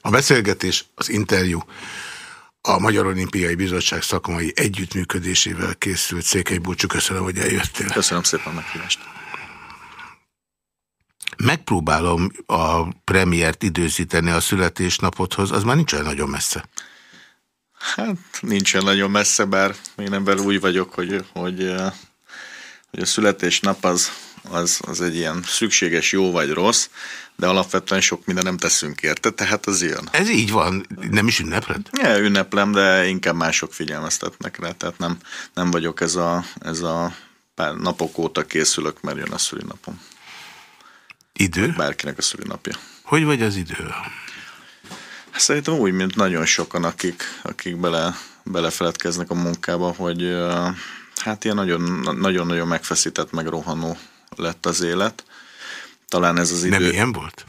A beszélgetés, az interjú a Magyar Olimpiai Bizottság szakmai együttműködésével készült. Székely Búcsú, köszönöm, hogy eljöttél. Köszönöm szépen a meghívást. Megpróbálom a premiért időzíteni a születésnapodhoz, az már nincs olyan nagyon messze. Hát nincsen nagyon messze, bár én ember úgy vagyok, hogy, hogy, hogy a születésnap az, az, az egy ilyen szükséges jó vagy rossz, de alapvetően sok minden nem teszünk érte, tehát az jön. Ez így van, nem is ünnepled? Ja, ünneplem, de inkább mások figyelmeztetnek rá, tehát nem, nem vagyok ez a, ez a pár napok óta készülök, mert jön a szülinapom. Idő? Bárkinek a szülinapja. Hogy vagy az idő? Szerintem úgy, mint nagyon sokan, akik, akik bele, belefeledkeznek a munkába, hogy hát ilyen nagyon-nagyon megfeszített, meg rohanó lett az élet. Talán ez az idő... Nem ilyen volt?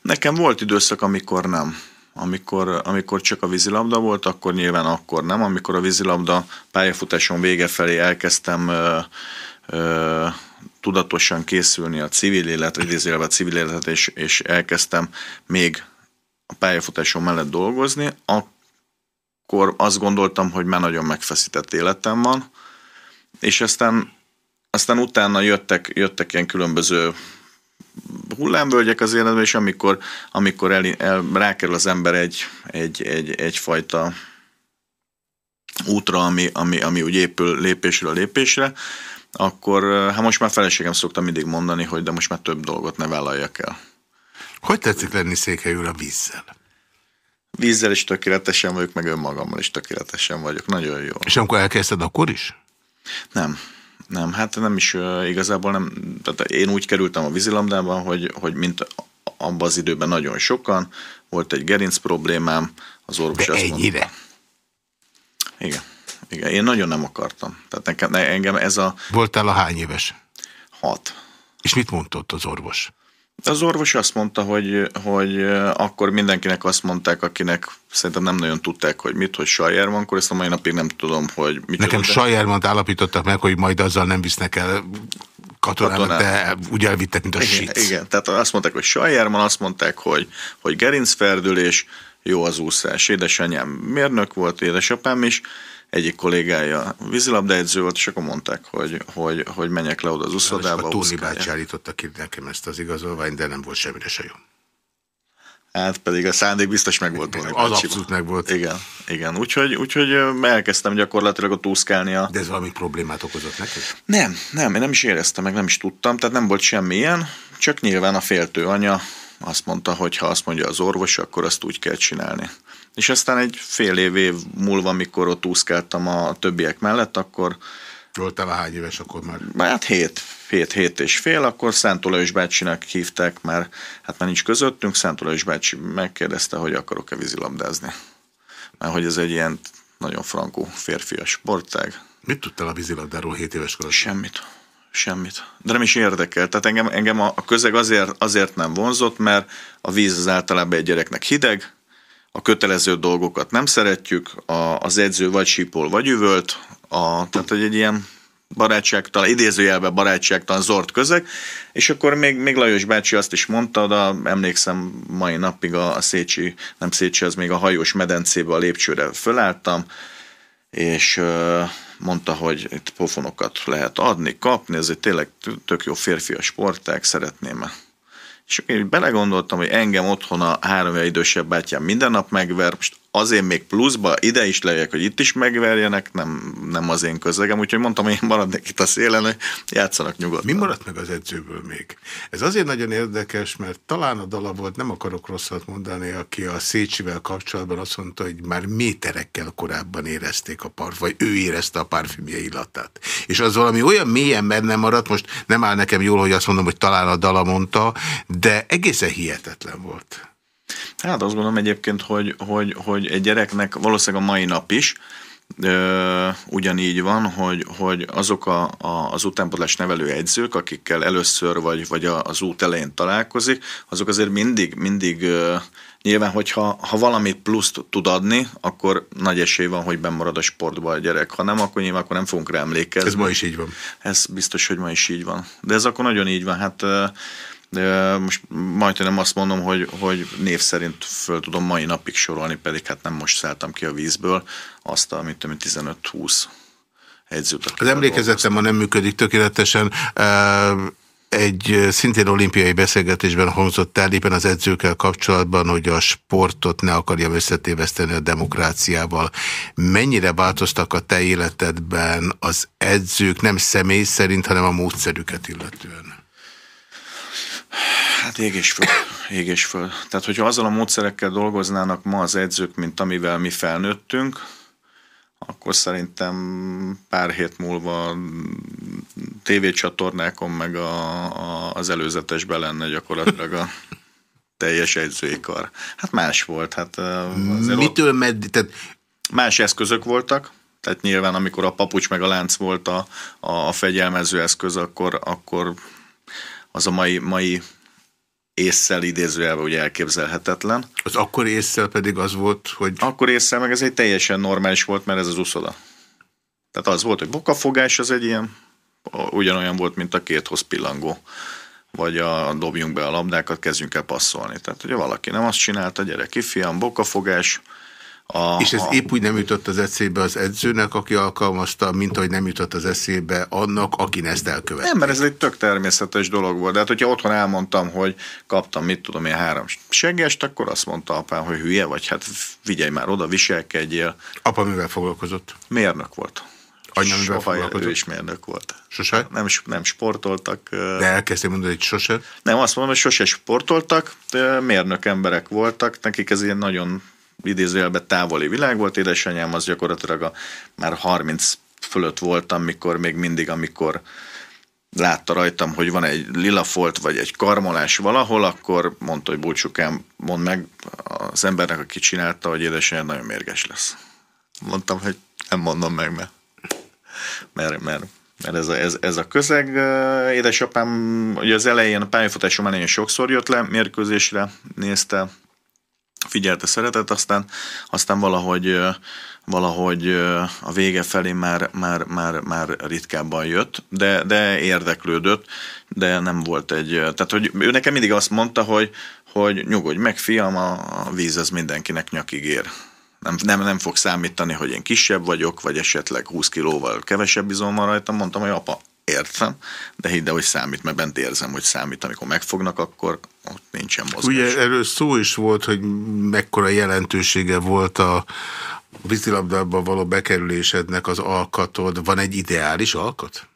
Nekem volt időszak, amikor nem. Amikor, amikor csak a vízilabda volt, akkor nyilván akkor nem. Amikor a vízilabda pályafutáson vége felé elkezdtem ö, ö, tudatosan készülni a civil életre, idézőjelben a civil életet, és, és elkezdtem még a pályafutásom mellett dolgozni, akkor azt gondoltam, hogy már nagyon megfeszített életem van, és aztán, aztán utána jöttek, jöttek ilyen különböző hullámvölgyek az életben, és amikor, amikor el, el, rákerül az ember egy, egy, egy, egyfajta útra, ami, ami, ami úgy épül lépésről lépésre, akkor hát most már feleségem szoktam mindig mondani, hogy de most már több dolgot ne vállaljak el. Hogy tetszik lenni székelyül a vízzel? Vízzel is tökéletesen vagyok, meg önmagammal is tökéletesen vagyok. Nagyon jó. És amikor elkezdted, akkor is? Nem. Nem, hát nem is igazából nem. Tehát én úgy kerültem a vízilabdában, hogy, hogy mint abban az időben nagyon sokan, volt egy gerinc problémám, az orvos De azt ennyire? mondta. Igen. Igen, én nagyon nem akartam. Tehát nekem, engem ez a... Voltál a hány éves? Hat. És mit mondott az orvos? Az orvos azt mondta, hogy, hogy akkor mindenkinek azt mondták, akinek szerintem nem nagyon tudták, hogy mit, hogy Sajer van, akkor ezt a mai napig nem tudom, hogy mit. Nekem. Sajermant állapítottak meg, hogy majd azzal nem visznek el katonának, Katonán. de úgy elvittek, mint a igen, shit. Igen, tehát azt mondták, hogy Sajerman, azt mondták, hogy, hogy gerincferdülés, jó az úszás. Édesanyám mérnök volt, édesapám is, egyik kollégája vízilabdaedző volt, és akkor mondták, hogy, hogy, hogy menjek le oda az uszodába. A Tóni bácsi állította ki nekem ezt az igazolványt, de nem volt semmire se jó. Hát pedig a szándék biztos meg volt Tóni Az abszolút meg volt. Igen, igen. Úgyhogy, úgyhogy elkezdtem gyakorlatilag a túszkálni. A... De ez valami problémát okozott neked? Nem, nem, én nem is éreztem, meg nem is tudtam, tehát nem volt semmi ilyen, csak nyilván a féltő anya azt mondta, hogy ha azt mondja az orvos, akkor azt úgy kell csinálni. És aztán egy fél év, év múlva, amikor ott úszkáltam a többiek mellett, akkor... Voltál hány éves akkor már? Hát hét, hét, hét és fél, akkor Szent Olajos bácsinak hívták, mert hát már nincs közöttünk, Szent Olajos bácsi megkérdezte, hogy akarok-e vízilabdázni. Mert hogy ez egy ilyen nagyon frankó férfias sportág. Mit tudtál a vízilabdáról 7 éves korodban? Semmit. Semmit. De nem is érdekel. Tehát engem, engem a, a közeg azért, azért nem vonzott, mert a víz az általában egy gyereknek hideg, a kötelező dolgokat nem szeretjük, a, az edző vagy sípol, vagy üvölt, a, tehát hogy egy ilyen barátságtalan, idézőjelben barátságtalan zord közeg, és akkor még, még Lajos bácsi azt is mondta, de emlékszem mai napig a, a Szécsi, nem Szécsi, az még a hajós medencébe a lépcsőre fölálltam, és mondta, hogy itt pofonokat lehet adni, kapni, ez egy tényleg tök jó férfias sportág, szeretném és én belegondoltam, hogy engem otthon a három idősebb bátyám minden nap megver, most azért még pluszba ide is lejjek, hogy itt is megverjenek, nem, nem az én közegem, úgyhogy mondtam, én maradnék itt a szélen, hogy játszanak nyugodtan. Mi maradt meg az edzőből még? Ez azért nagyon érdekes, mert talán a dala volt, nem akarok rosszat mondani, aki a Szécsivel kapcsolatban azt mondta, hogy már méterekkel korábban érezték a parf, vagy ő érezte a parfümje illatát. És az valami olyan mélyen benne maradt, most nem áll nekem jól, hogy azt mondom, hogy talán a dala mondta, de egészen hihetetlen volt. Hát azt gondolom egyébként, hogy, hogy, hogy egy gyereknek valószínűleg a mai nap is ö, ugyanígy van, hogy, hogy azok a, a, az utánpótlás nevelő egyzők, akikkel először vagy, vagy az út elején találkozik, azok azért mindig, mindig ö, nyilván, hogyha ha valamit pluszt tud adni, akkor nagy esély van, hogy bemarad a sportba a gyerek. Ha nem, akkor nyilván akkor nem fogunk rá emlékezni. Ez ma is így van. Ez biztos, hogy ma is így van. De ez akkor nagyon így van. Hát most majdnem azt mondom, hogy, hogy név szerint föl tudom mai napig sorolni, pedig hát nem most szálltam ki a vízből azt, amit 15-20 edzőt. Az emlékezetem ma nem működik tökéletesen egy szintén olimpiai beszélgetésben hangzott el éppen az edzőkkel kapcsolatban, hogy a sportot ne akarjam összetéveszteni a demokráciával. Mennyire változtak a te életedben az edzők nem személy szerint, hanem a módszerüket illetően? Hát ég és föl. Ég és föl. Tehát, hogyha azzal a módszerekkel dolgoznának ma az edzők, mint amivel mi felnőttünk, akkor szerintem pár hét múlva tévécsatornákon meg a, a, az előzetesben lenne gyakorlatilag a teljes edzői kar. Hát más volt. Hát Mitől meddig? Tehát... Más eszközök voltak, tehát nyilván amikor a papucs meg a lánc volt a, a fegyelmező eszköz, akkor, akkor az a mai, mai észszel idézőjelben ugye elképzelhetetlen. Az akkor észszel pedig az volt, hogy... Akkor észszel meg ez egy teljesen normális volt, mert ez az uszoda. Tehát az volt, hogy bokafogás az egy ilyen, ugyanolyan volt, mint a két hoz pillangó vagy a dobjunk be a labdákat, kezdjünk el passzolni. Tehát, hogyha valaki nem azt csinálta, gyere ki, fiam, bokafogás, a, és ez a... épp úgy nem jutott az eszébe az edzőnek, aki alkalmazta, mint ahogy nem jutott az eszébe annak, aki ezt elkövette. Nem, mert ez egy tök természetes dolog volt. De hát, hogyha otthon elmondtam, hogy kaptam, mit tudom én, három seggest, akkor azt mondta apám, hogy hülye vagy, hát vigyelj már oda, viselkedjél. Apa mivel foglalkozott? Mérnök volt. Anya mivel foglalkozott? Ő is mérnök volt. Sose? Nem, nem sportoltak. De elkezdtél mondani, hogy sose? Nem, azt mondom, hogy sose sportoltak, de mérnök emberek voltak, nekik ez ilyen nagyon idézőjelben távoli világ volt, édesanyám az gyakorlatilag a, már 30 fölött voltam, mikor még mindig, amikor látta rajtam, hogy van egy lila folt, vagy egy karmolás valahol, akkor mondta, hogy búcsukám, mondd meg az embernek, aki csinálta, hogy édesanyám nagyon mérges lesz. Mondtam, hogy nem mondom meg, mert, mert, mert, mert ez, a, ez, ez a közeg. Édesapám ugye az elején, a pályafutásom elején sokszor jött le, mérkőzésre nézte, figyelte szeretet, aztán, aztán valahogy, valahogy a vége felé már, már, már, már ritkábban jött, de, de érdeklődött, de nem volt egy, tehát hogy ő nekem mindig azt mondta, hogy, hogy nyugodj meg fiam, a víz az mindenkinek nyakig ér. Nem, nem, nem fog számítani, hogy én kisebb vagyok, vagy esetleg 20 kilóval kevesebb izom van rajtam. Mondtam, hogy apa, értem, de hidd el, hogy számít, mert bent érzem, hogy számít. Amikor megfognak, akkor ott nincsen mozgás. Ugye erről szó is volt, hogy mekkora jelentősége volt a vízilabdában való bekerülésednek az alkatod. Van egy ideális alkat?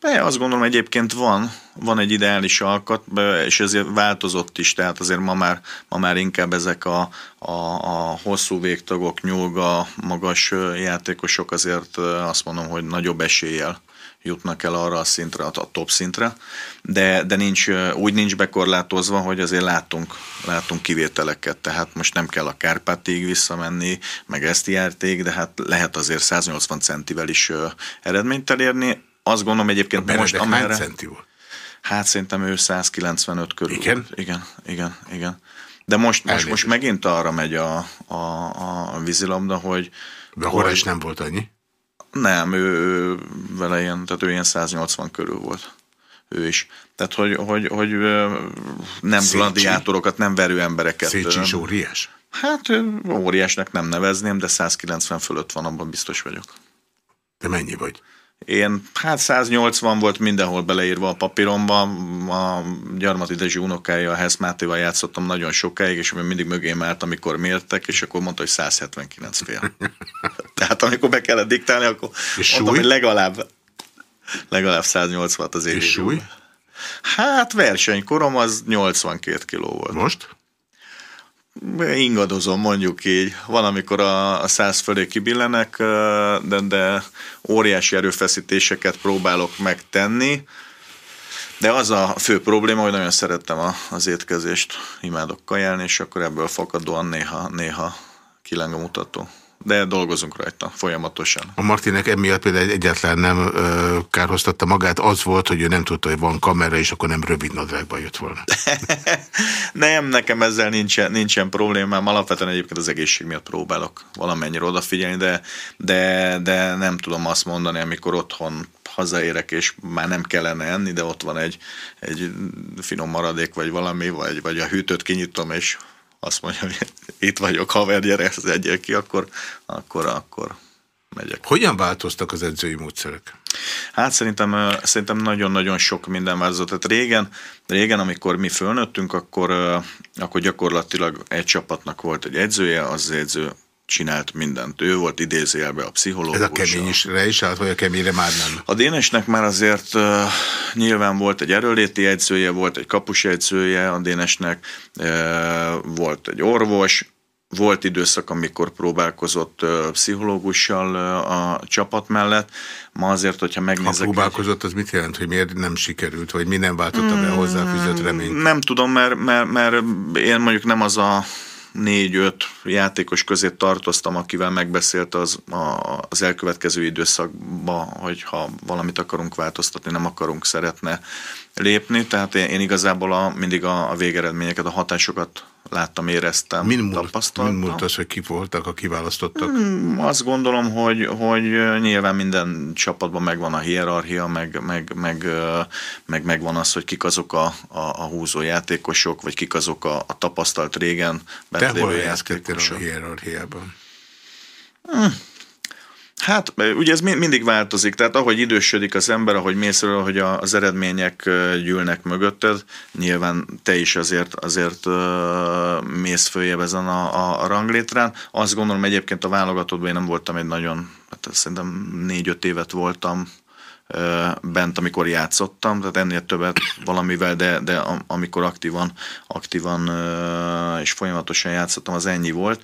De azt gondolom egyébként van, van egy ideális alkat, és ezért változott is, tehát azért ma már, ma már inkább ezek a, a, a hosszú végtagok, nyúlga, magas játékosok azért azt mondom, hogy nagyobb eséllyel jutnak el arra a szintre, a top szintre, de, de nincs, úgy nincs bekorlátozva, hogy azért látunk, látunk kivételeket, tehát most nem kell a Kárpátig visszamenni, meg ezt járték, de hát lehet azért 180 centivel is eredményt elérni. Azt gondolom egyébként a most amerre... centi volt? Hát szerintem ő 195 körül. Igen? Igen, igen, igen. De most, most, most megint arra megy a, a, a vízilabda, hogy... De hol is nem volt annyi? Nem, ő, ő vele ilyen, tehát ő ilyen 180 körül volt. Ő is. Tehát, hogy, hogy, hogy nem Szécsi. gladiátorokat, nem verő embereket. Szécsi is óriás? Hát óriásnak nem nevezném, de 190 fölött van, abban biztos vagyok. De mennyi vagy? Én, hát 180 volt mindenhol beleírva a papíromban, a Gyarmati Dezsi unokája, a Hesz Mátéval játszottam nagyon sokáig, és mindig mögém állt, amikor mértek, és akkor mondta, hogy 179 fél. Tehát amikor be kellett diktálni, akkor és mondtam, súly? hogy legalább, legalább 180 az én És súly? Hát versenykorom az 82 kiló volt. Most? Ingadozom, mondjuk így. Van, amikor a, a száz fölé kibillenek, de, de óriási erőfeszítéseket próbálok megtenni. De az a fő probléma, hogy nagyon szerettem a, az étkezést, imádok kajálni, és akkor ebből fakadóan néha, néha kileng a mutató de dolgozunk rajta folyamatosan. A Martinek emiatt például egyáltalán nem ö, kárhoztatta magát, az volt, hogy ő nem tudta, hogy van kamera, és akkor nem rövid nadrágban jött volna. nem, nekem ezzel nincsen, nincsen problémám, alapvetően egyébként az egészség miatt próbálok valamennyire odafigyelni, de, de, de nem tudom azt mondani, amikor otthon hazaérek, és már nem kellene enni, de ott van egy, egy finom maradék, vagy valami, vagy, vagy a hűtőt kinyitom, és azt mondja, hogy itt vagyok, haver, gyere, ez egyel ki, akkor, akkor, akkor megyek. Hogyan változtak az edzői módszerek? Hát szerintem, szerintem nagyon-nagyon sok minden változott. Tehát régen, régen, amikor mi fölnőttünk, akkor, akkor gyakorlatilag egy csapatnak volt egy edzője, az, az edző csinált mindent. Ő volt idézélve a pszichológus. Ez a kemény is, állt, vagy a keményre már nem? A Dénesnek már azért uh, nyilván volt egy erőléti edzője, volt egy kapus edzője a Dénesnek, uh, volt egy orvos, volt időszak, amikor próbálkozott uh, pszichológussal uh, a csapat mellett. Ma azért, hogyha megnézek... Ha próbálkozott, az mit jelent, hogy miért nem sikerült, vagy mi nem váltotta be hozzáfűzött reményt? Nem tudom, mert, mert, mert én mondjuk nem az a négy-öt játékos közé tartoztam, akivel megbeszélt az, a, az elkövetkező időszakban, hogy ha valamit akarunk változtatni, nem akarunk, szeretne lépni. Tehát én, én igazából a, mindig a, a végeredményeket, a hatásokat láttam, éreztem, min múlt, tapasztaltam. Min múlt az, hogy ki voltak a kiválasztottak? Hmm, azt gondolom, hogy, hogy nyilván minden csapatban megvan a hierarchia, meg, meg, meg, meg megvan az, hogy kik azok a, a, a húzó játékosok, vagy kik azok a, a tapasztalt régen bent lévő játékosok. a hierarchiában? Hmm. Hát, ugye ez mindig változik, tehát ahogy idősödik az ember, ahogy mész hogy az eredmények gyűlnek mögötted, nyilván te is azért, azért mész följebb ezen a, a ranglétrán. Azt gondolom egyébként a válogatottban én nem voltam egy nagyon, hát szerintem négy-öt évet voltam bent, amikor játszottam, tehát ennél többet valamivel, de, de amikor aktívan, aktívan és folyamatosan játszottam, az ennyi volt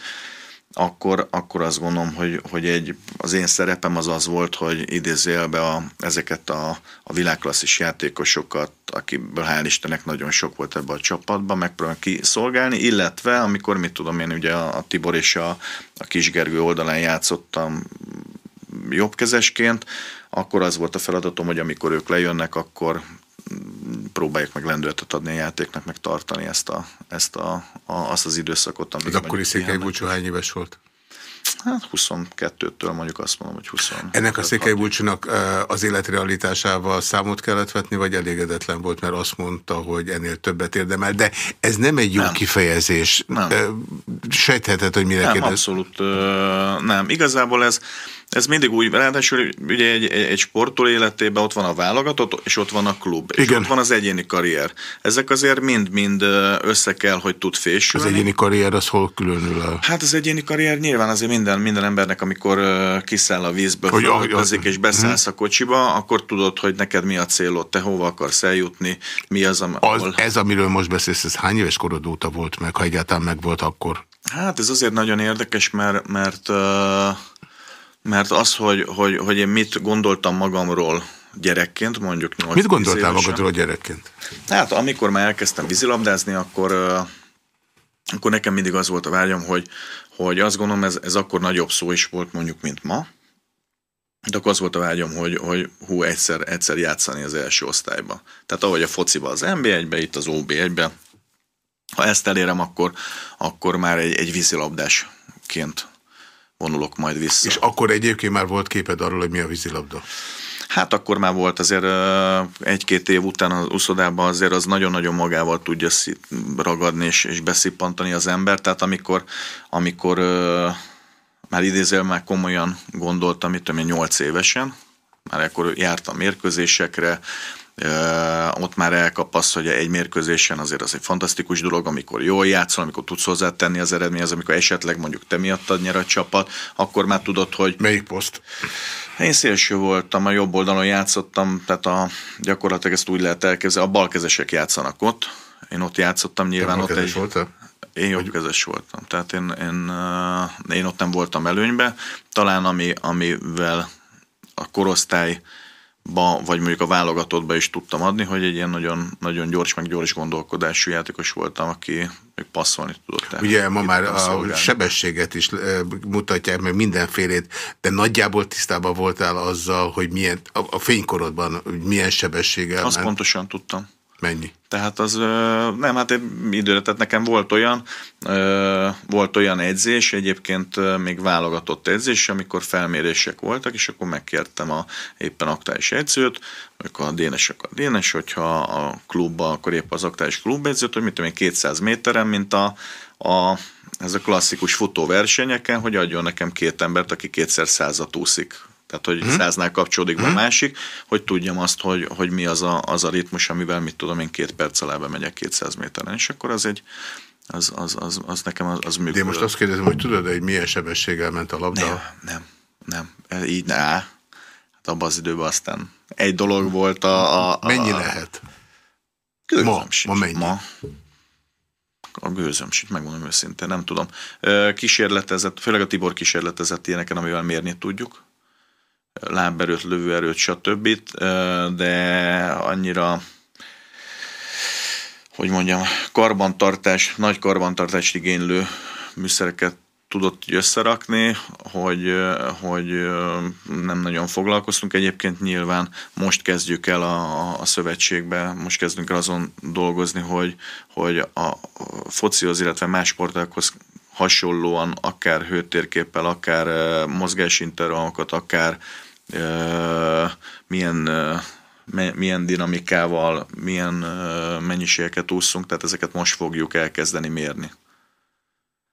akkor, akkor azt gondolom, hogy, hogy egy, az én szerepem az az volt, hogy idézélbe a, ezeket a, a világklasszis játékosokat, akiből hál' Istennek nagyon sok volt ebbe a csapatban, megpróbálom kiszolgálni, illetve amikor, mit tudom én, ugye a, a Tibor és a, a Kisgergő oldalán játszottam jobbkezesként, akkor az volt a feladatom, hogy amikor ők lejönnek, akkor próbáljuk meg lendületet adni a játéknak, meg tartani ezt a, ezt a, a, azt az időszakot. Az akkori Székely Búcsú hány éves volt? Hát 22-től mondjuk azt mondom, hogy 20. Ennek a Székely Búcsúnak az életrealitásával számot kellett vetni, vagy elégedetlen volt, mert azt mondta, hogy ennél többet érdemel, de ez nem egy jó nem. kifejezés. Nem. Sejtheted, hogy mire nem, kérdez? abszolút nem. Igazából ez, ez mindig úgy, ráadásul ugye egy, egy sportol életében ott van a válogatott, és ott van a klub, és Igen. ott van az egyéni karrier. Ezek azért mind-mind össze kell, hogy tud fésülni. Az egyéni karrier az hol különül el? Hát az egyéni karrier nyilván azért minden, minden embernek, amikor kiszáll a vízből, hogy fölötkezik, és beszállsz hmm. a kocsiba, akkor tudod, hogy neked mi a célod, te hova akarsz eljutni, mi az, ahol... az Ez, amiről most beszélsz, ez hány éves korod óta volt meg, ha egyáltalán meg volt akkor? Hát ez azért nagyon érdekes, mert, mert uh, mert az, hogy, hogy, hogy én mit gondoltam magamról gyerekként, mondjuk 8 Mit gondoltál magadról gyerekként? Hát amikor már elkezdtem vízilabdázni, akkor, akkor nekem mindig az volt a vágyam, hogy, hogy azt gondolom, ez, ez akkor nagyobb szó is volt mondjuk, mint ma. De akkor az volt a vágyam, hogy, hogy hú, egyszer, egyszer játszani az első osztályba. Tehát ahogy a fociba az NB1-be, itt az OB1-be, ha ezt elérem, akkor, akkor már egy, egy vízilabdásként vonulok majd vissza. És akkor egyébként már volt képed arról, hogy mi a vízilabda? Hát akkor már volt azért egy-két év után az uszodában azért az nagyon-nagyon magával tudja ragadni és, és beszippantani az ember. Tehát amikor, amikor már idézel, már komolyan gondoltam, tudom én, 8 évesen, már akkor jártam mérkőzésekre, ott már elkapasz, hogy egy mérkőzésen azért az egy fantasztikus dolog, amikor jól játszol, amikor tudsz hozzátenni az eredményhez, amikor esetleg mondjuk te miattad nyer a csapat, akkor már tudod, hogy... Melyik poszt? Én szélső voltam, a jobb oldalon játszottam, tehát a, gyakorlatilag ezt úgy lehet elképzelni, a balkezesek játszanak ott, én ott játszottam, nyilván ott egy... Voltál? Én jobbkezes voltam, tehát én, én, én ott nem voltam előnybe. Talán ami, amivel a korosztály ba, vagy mondjuk a válogatottba is tudtam adni, hogy egy ilyen nagyon, nagyon gyors, meg gyors gondolkodású játékos voltam, aki még passzolni tudott. Tehát Ugye ma már a szolgálni. sebességet is mutatják, meg mindenfélét, de nagyjából tisztában voltál azzal, hogy milyen, a, a fénykorodban milyen sebességgel Azt ment. pontosan tudtam. Mennyi? Tehát az, nem, hát időre, tehát nekem volt olyan, volt olyan edzés, egyébként még válogatott edzés, amikor felmérések voltak, és akkor megkértem a éppen aktuális edzőt, amikor a dénesek a dénes, hogyha a klubban, akkor épp az aktuális klubedzőt, hogy mit tudom én, 200 méteren, mint a, a ez a klasszikus futóversenyeken, hogy adjon nekem két embert, aki kétszer százat úszik tehát hogy hmm. száznál kapcsolódik hmm. a másik, hogy tudjam azt, hogy, hogy mi az a, az a ritmus, amivel mit tudom, én két perc alá megyek 200 méteren, és akkor az egy, az, az, az, az nekem az, az működött. Én most azt kérdezem, hogy tudod, hogy milyen sebességgel ment a labda? Nem, nem, nem. Így ne. Hát abban az időben aztán egy dolog volt a... a, a mennyi lehet? Ma, ma mennyi? Ma, a gőzöm sincs, megmondom őszintén, nem tudom. Kísérletezett, főleg a Tibor kísérletezett ilyeneken, amivel mérni tudjuk láberőt, lövőerőt, stb. De annyira hogy mondjam, karbantartás, nagy karbantartást igénylő műszereket tudott összerakni, hogy, hogy nem nagyon foglalkoztunk. Egyébként nyilván most kezdjük el a, a szövetségbe, most kezdünk el azon dolgozni, hogy, hogy a focihoz, illetve más sportákhoz hasonlóan akár hőtérképpel, akár mozgásintervallokat, akár milyen milyen dinamikával, milyen mennyiségeket úszunk, tehát ezeket most fogjuk elkezdeni mérni.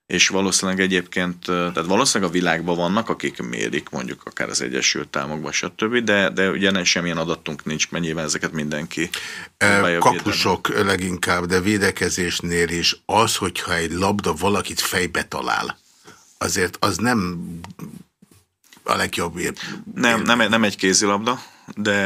És valószínűleg egyébként, tehát valószínűleg a világban vannak, akik mérik, mondjuk akár az Egyesült Államokban, stb., de, de ugye semmilyen adatunk nincs, mert nyilván ezeket mindenki Kapusok védeni. leginkább, de védekezésnél is az, hogyha egy labda valakit fejbe talál, azért az nem a legjobb ér. Nem, nem, nem egy kézilabda, de,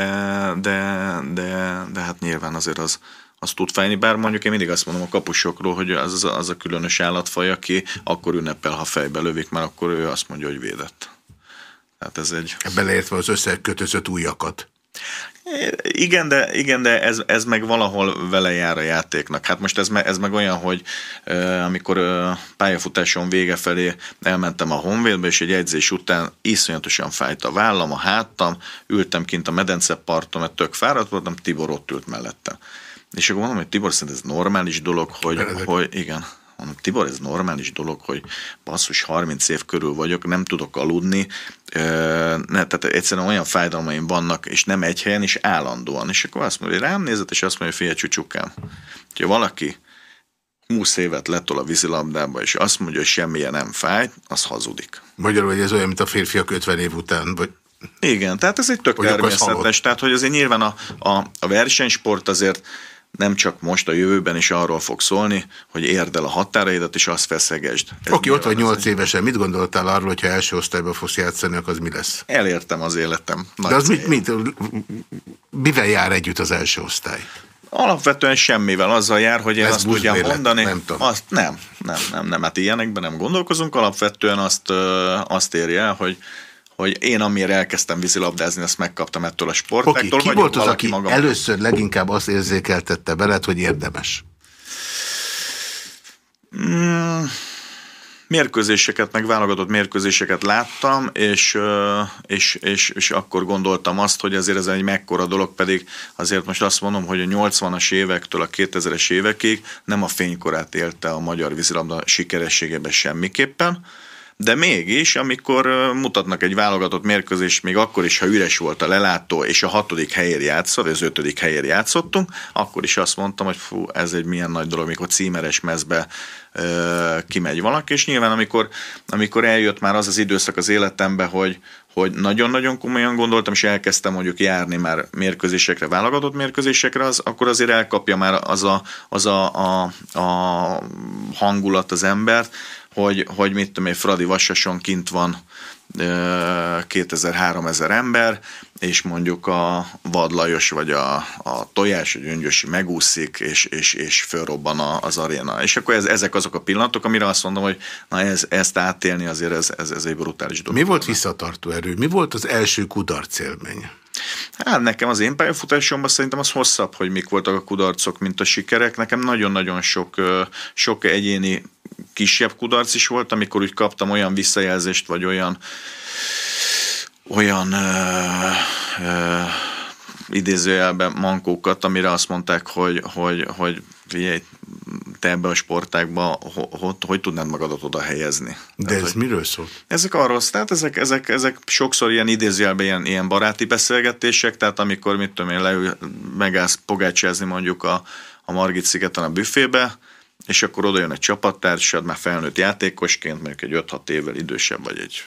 de, de, de hát nyilván azért az, az tud fájni, bár mondjuk én mindig azt mondom a kapusokról, hogy az, az a különös állatfaj, aki akkor ünnepel, ha fejbe lövik, mert akkor ő azt mondja, hogy védett. Tehát ez egy... Beleértve az összekötözött újakat. Igen, de, igen, de ez, ez meg valahol vele jár a játéknak. Hát most ez, ez meg olyan, hogy uh, amikor uh, pályafutáson vége felé elmentem a Honvédbe, és egy edzés után iszonyatosan fájt a vállam, a háttam, ültem kint a medenceparton, mert tök fáradt voltam, Tibor ott ült mellettem. És akkor mondom, hogy Tibor szerint ez normális dolog, hogy, hogy igen, Mondom, Tibor, ez normális dolog, hogy basszus, 30 év körül vagyok, nem tudok aludni, ne, tehát egyszerűen olyan fájdalmaim vannak, és nem egy helyen, és állandóan. És akkor azt mondja, hogy rám nézett, és azt mondja, hogy figyelj, csücsukám, hogyha valaki 20 évet letol a vízilabdába, és azt mondja, hogy semmilyen nem fáj, az hazudik. Magyarul, hogy ez olyan, mint a férfiak 50 év után, vagy igen, tehát ez egy tök természetes, tehát hogy azért nyilván a, a, a versenysport azért nem csak most, a jövőben is arról fog szólni, hogy érd el a határaidat, és azt feszegesd. Oké, okay, ott vagy nyolc évesen. Mit gondoltál arról, hogyha első osztályban fogsz játszani, akkor az mi lesz? Elértem az életem. Nagy De az mit, mit, mivel jár együtt az első osztály? Alapvetően semmivel azzal jár, hogy én Ez azt tudjam mondani. Nem, tudom. Azt, nem, nem, nem, nem, hát ilyenekben nem gondolkozunk. Alapvetően azt, azt érje el, hogy hogy én amire elkezdtem vízilabdázni, azt megkaptam ettől a sportáktól. Okay, ki volt az, aki magam? először leginkább azt érzékeltette veled, hogy érdemes? Mm, mérkőzéseket, meg válogatott mérkőzéseket láttam, és, és, és, és akkor gondoltam azt, hogy azért ez egy mekkora dolog, pedig azért most azt mondom, hogy a 80-as évektől a 2000-es évekig nem a fénykorát élte a magyar vízilabda sikerességében semmiképpen, de mégis, amikor mutatnak egy válogatott mérkőzést, még akkor is, ha üres volt a lelátó, és a hatodik helyér játszott, vagy az ötödik helyér játszottunk, akkor is azt mondtam, hogy fú, ez egy milyen nagy dolog, amikor címeres mezbe ö, kimegy valaki, és nyilván amikor, amikor eljött már az az időszak az életembe, hogy, hogy nagyon-nagyon komolyan gondoltam, és elkezdtem mondjuk járni már mérkőzésekre, válogatott mérkőzésekre, az, akkor azért elkapja már az a, az a, a, a hangulat az embert, hogy, hogy mit tudom én, Fradi Vassason kint van 2000-3000 ember, és mondjuk a Vadlajos vagy a, a Tojás vagy Öngyösi megúszik, és, és, és fölrobban az aréna. És akkor ez, ezek azok a pillanatok, amire azt mondom, hogy na ez, ezt átélni azért ez, ez, ez egy brutális dolog. Mi volt visszatartó erő? Mi volt az első kudarc élmény? Hát nekem az én pályafutásomban szerintem az hosszabb, hogy mik voltak a kudarcok, mint a sikerek. Nekem nagyon-nagyon sok, sok egyéni kisebb kudarc is volt, amikor úgy kaptam olyan visszajelzést, vagy olyan olyan ö, ö, idézőjelben mankókat, amire azt mondták, hogy, hogy, hogy figyelj, te ebbe a sportákba hogy, hogy, hogy tudnád magadat oda helyezni. De tehát, ez hogy, miről szól? Ezek arról, tehát ezek, ezek, ezek sokszor ilyen idézőjelben ilyen, ilyen baráti beszélgetések, tehát amikor, mit tudom én, leül, megállsz pogácsázni mondjuk a, a Margit szigeten a büfébe, és akkor oda jön egy csapattársad, már felnőtt játékosként, mondjuk egy 5-6 évvel idősebb vagy egy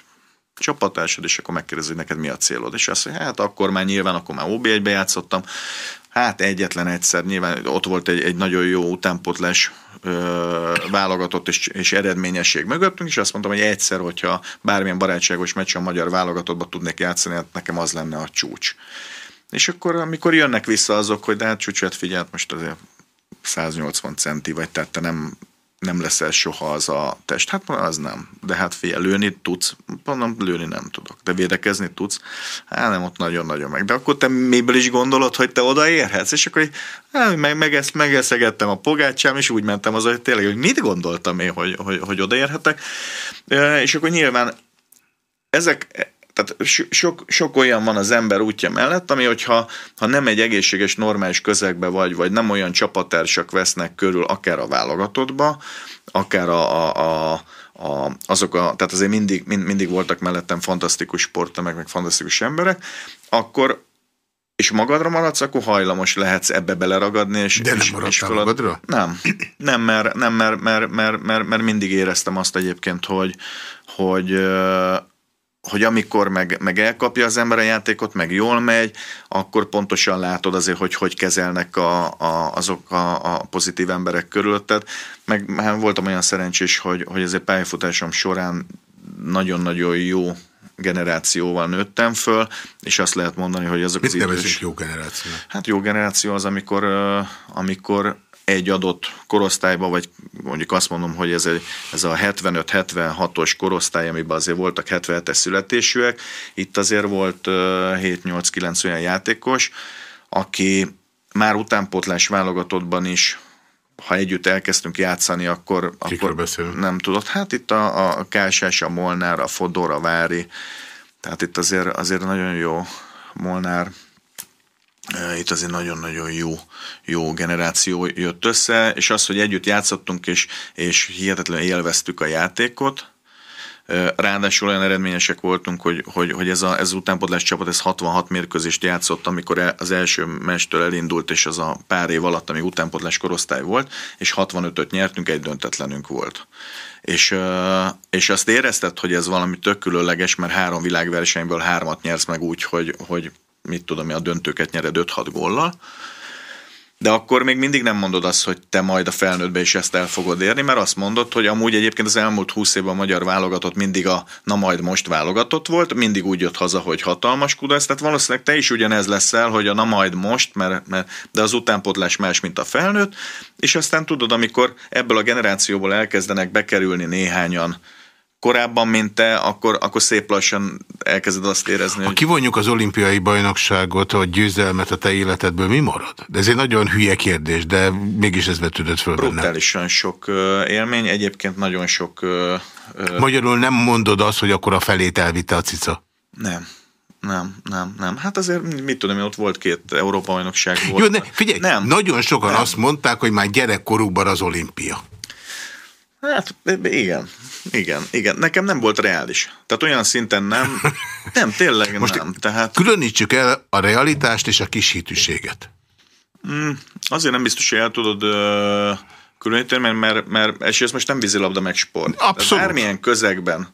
csapattársad, és akkor megkérdezi, hogy neked mi a célod. És azt mondja, hát akkor már nyilván, akkor már OB1-be játszottam. Hát egyetlen egyszer, nyilván ott volt egy, egy nagyon jó utánpotlás ö, válogatott és, és eredményesség mögöttünk, és azt mondtam, hogy egyszer, hogyha bármilyen barátságos meccs a magyar válogatottba tudnék játszani, hát nekem az lenne a csúcs. És akkor, amikor jönnek vissza azok, hogy de hát csúcsát figyelt, most azért 180 centi vagy, tehát te nem nem leszel soha az a test. Hát az nem. De hát figyelj, lőni tudsz. Mondom, lőni nem tudok. De védekezni tudsz. Hát nem, ott nagyon-nagyon meg. De akkor te miből is gondolod, hogy te odaérhetsz? És akkor hát, meg, meg ezt megeszegettem a pogácsám, és úgy mentem az, hogy tényleg, hogy mit gondoltam én, hogy, hogy, hogy odaérhetek. És akkor nyilván ezek, tehát sok, sok olyan van az ember útja mellett, ami hogyha ha nem egy egészséges, normális közegbe vagy, vagy nem olyan csapattársak vesznek körül, akár a válogatottba, akár a, a, a a, azok a, tehát azért mindig, mind, mindig voltak mellettem fantasztikus sportemek, meg fantasztikus emberek, akkor és magadra maradsz, akkor hajlamos lehetsz ebbe beleragadni. És, De nem és, maradtál és fölad... magadra? Nem, nem, mert, nem mert, mert, mert, mert, mert mindig éreztem azt egyébként, hogy, hogy hogy amikor meg, meg elkapja az ember a játékot, meg jól megy, akkor pontosan látod azért, hogy hogy kezelnek a, a, azok a, a pozitív emberek körülötted. Meg hát voltam olyan szerencsés, hogy, hogy azért pályafutásom során nagyon-nagyon jó generációval nőttem föl, és azt lehet mondani, hogy azok Mit az idős... jó generáció? Hát jó generáció az, amikor, amikor egy adott korosztályba, vagy mondjuk azt mondom, hogy ez, egy, ez a 75-76-os korosztály, amiben azért voltak 77-es születésűek, itt azért volt 7-8-9 olyan játékos, aki már utánpótlás válogatottban is ha együtt elkezdtünk játszani, akkor, akkor nem tudott. Hát itt a, a Kásás, a Molnár, a Fodor, a Vári, tehát itt azért, azért nagyon jó Molnár, itt azért nagyon-nagyon jó, jó generáció jött össze, és az, hogy együtt játszottunk, és, és hihetetlenül élveztük a játékot, Ráadásul olyan eredményesek voltunk, hogy, hogy, hogy ez, a, ez utánpodlás csapat ez 66 mérkőzést játszott, amikor az első mestől elindult, és az a pár év alatt, amíg utánpodlás korosztály volt, és 65-öt nyertünk, egy döntetlenünk volt. És, és azt érezted, hogy ez valami tök különleges, mert három világversenyből hármat nyersz meg úgy, hogy, hogy mit tudom, a döntőket nyered 5-6 góllal, de akkor még mindig nem mondod azt, hogy te majd a felnőttbe is ezt el fogod érni, mert azt mondod, hogy amúgy egyébként az elmúlt 20 évben a magyar válogatott mindig a na majd most válogatott volt, mindig úgy jött haza, hogy hatalmas kudarc, tehát valószínűleg te is ugyanez leszel, hogy a na majd most, mert, mert de az utánpótlás más, mint a felnőtt, és aztán tudod, amikor ebből a generációból elkezdenek bekerülni néhányan korábban, mint te, akkor, akkor szép lassan elkezded azt érezni, ha hogy... kivonjuk az olimpiai bajnokságot, vagy győzelmet a te életedből, mi marad? De ez egy nagyon hülye kérdés, de mégis ez vetődött föl Brutálisan sok élmény, egyébként nagyon sok... Magyarul nem mondod azt, hogy akkor a felét elvitte a cica? Nem. Nem, nem, nem. Hát azért, mit tudom, ott volt két Európa-bajnokság. Jó, ne, figyelj, nem. nagyon sokan nem. azt mondták, hogy már gyerekkorukban az olimpia. Hát igen, igen, igen. Nekem nem volt reális. Tehát olyan szinten nem, nem, tényleg Most nem. Tehát... Különítsük el a realitást és a kis hitűséget. Mm, azért nem biztos, hogy el tudod különíteni, mert, mert, mert és ez most nem vízilabda meg sport. Abszolút. bármilyen közegben,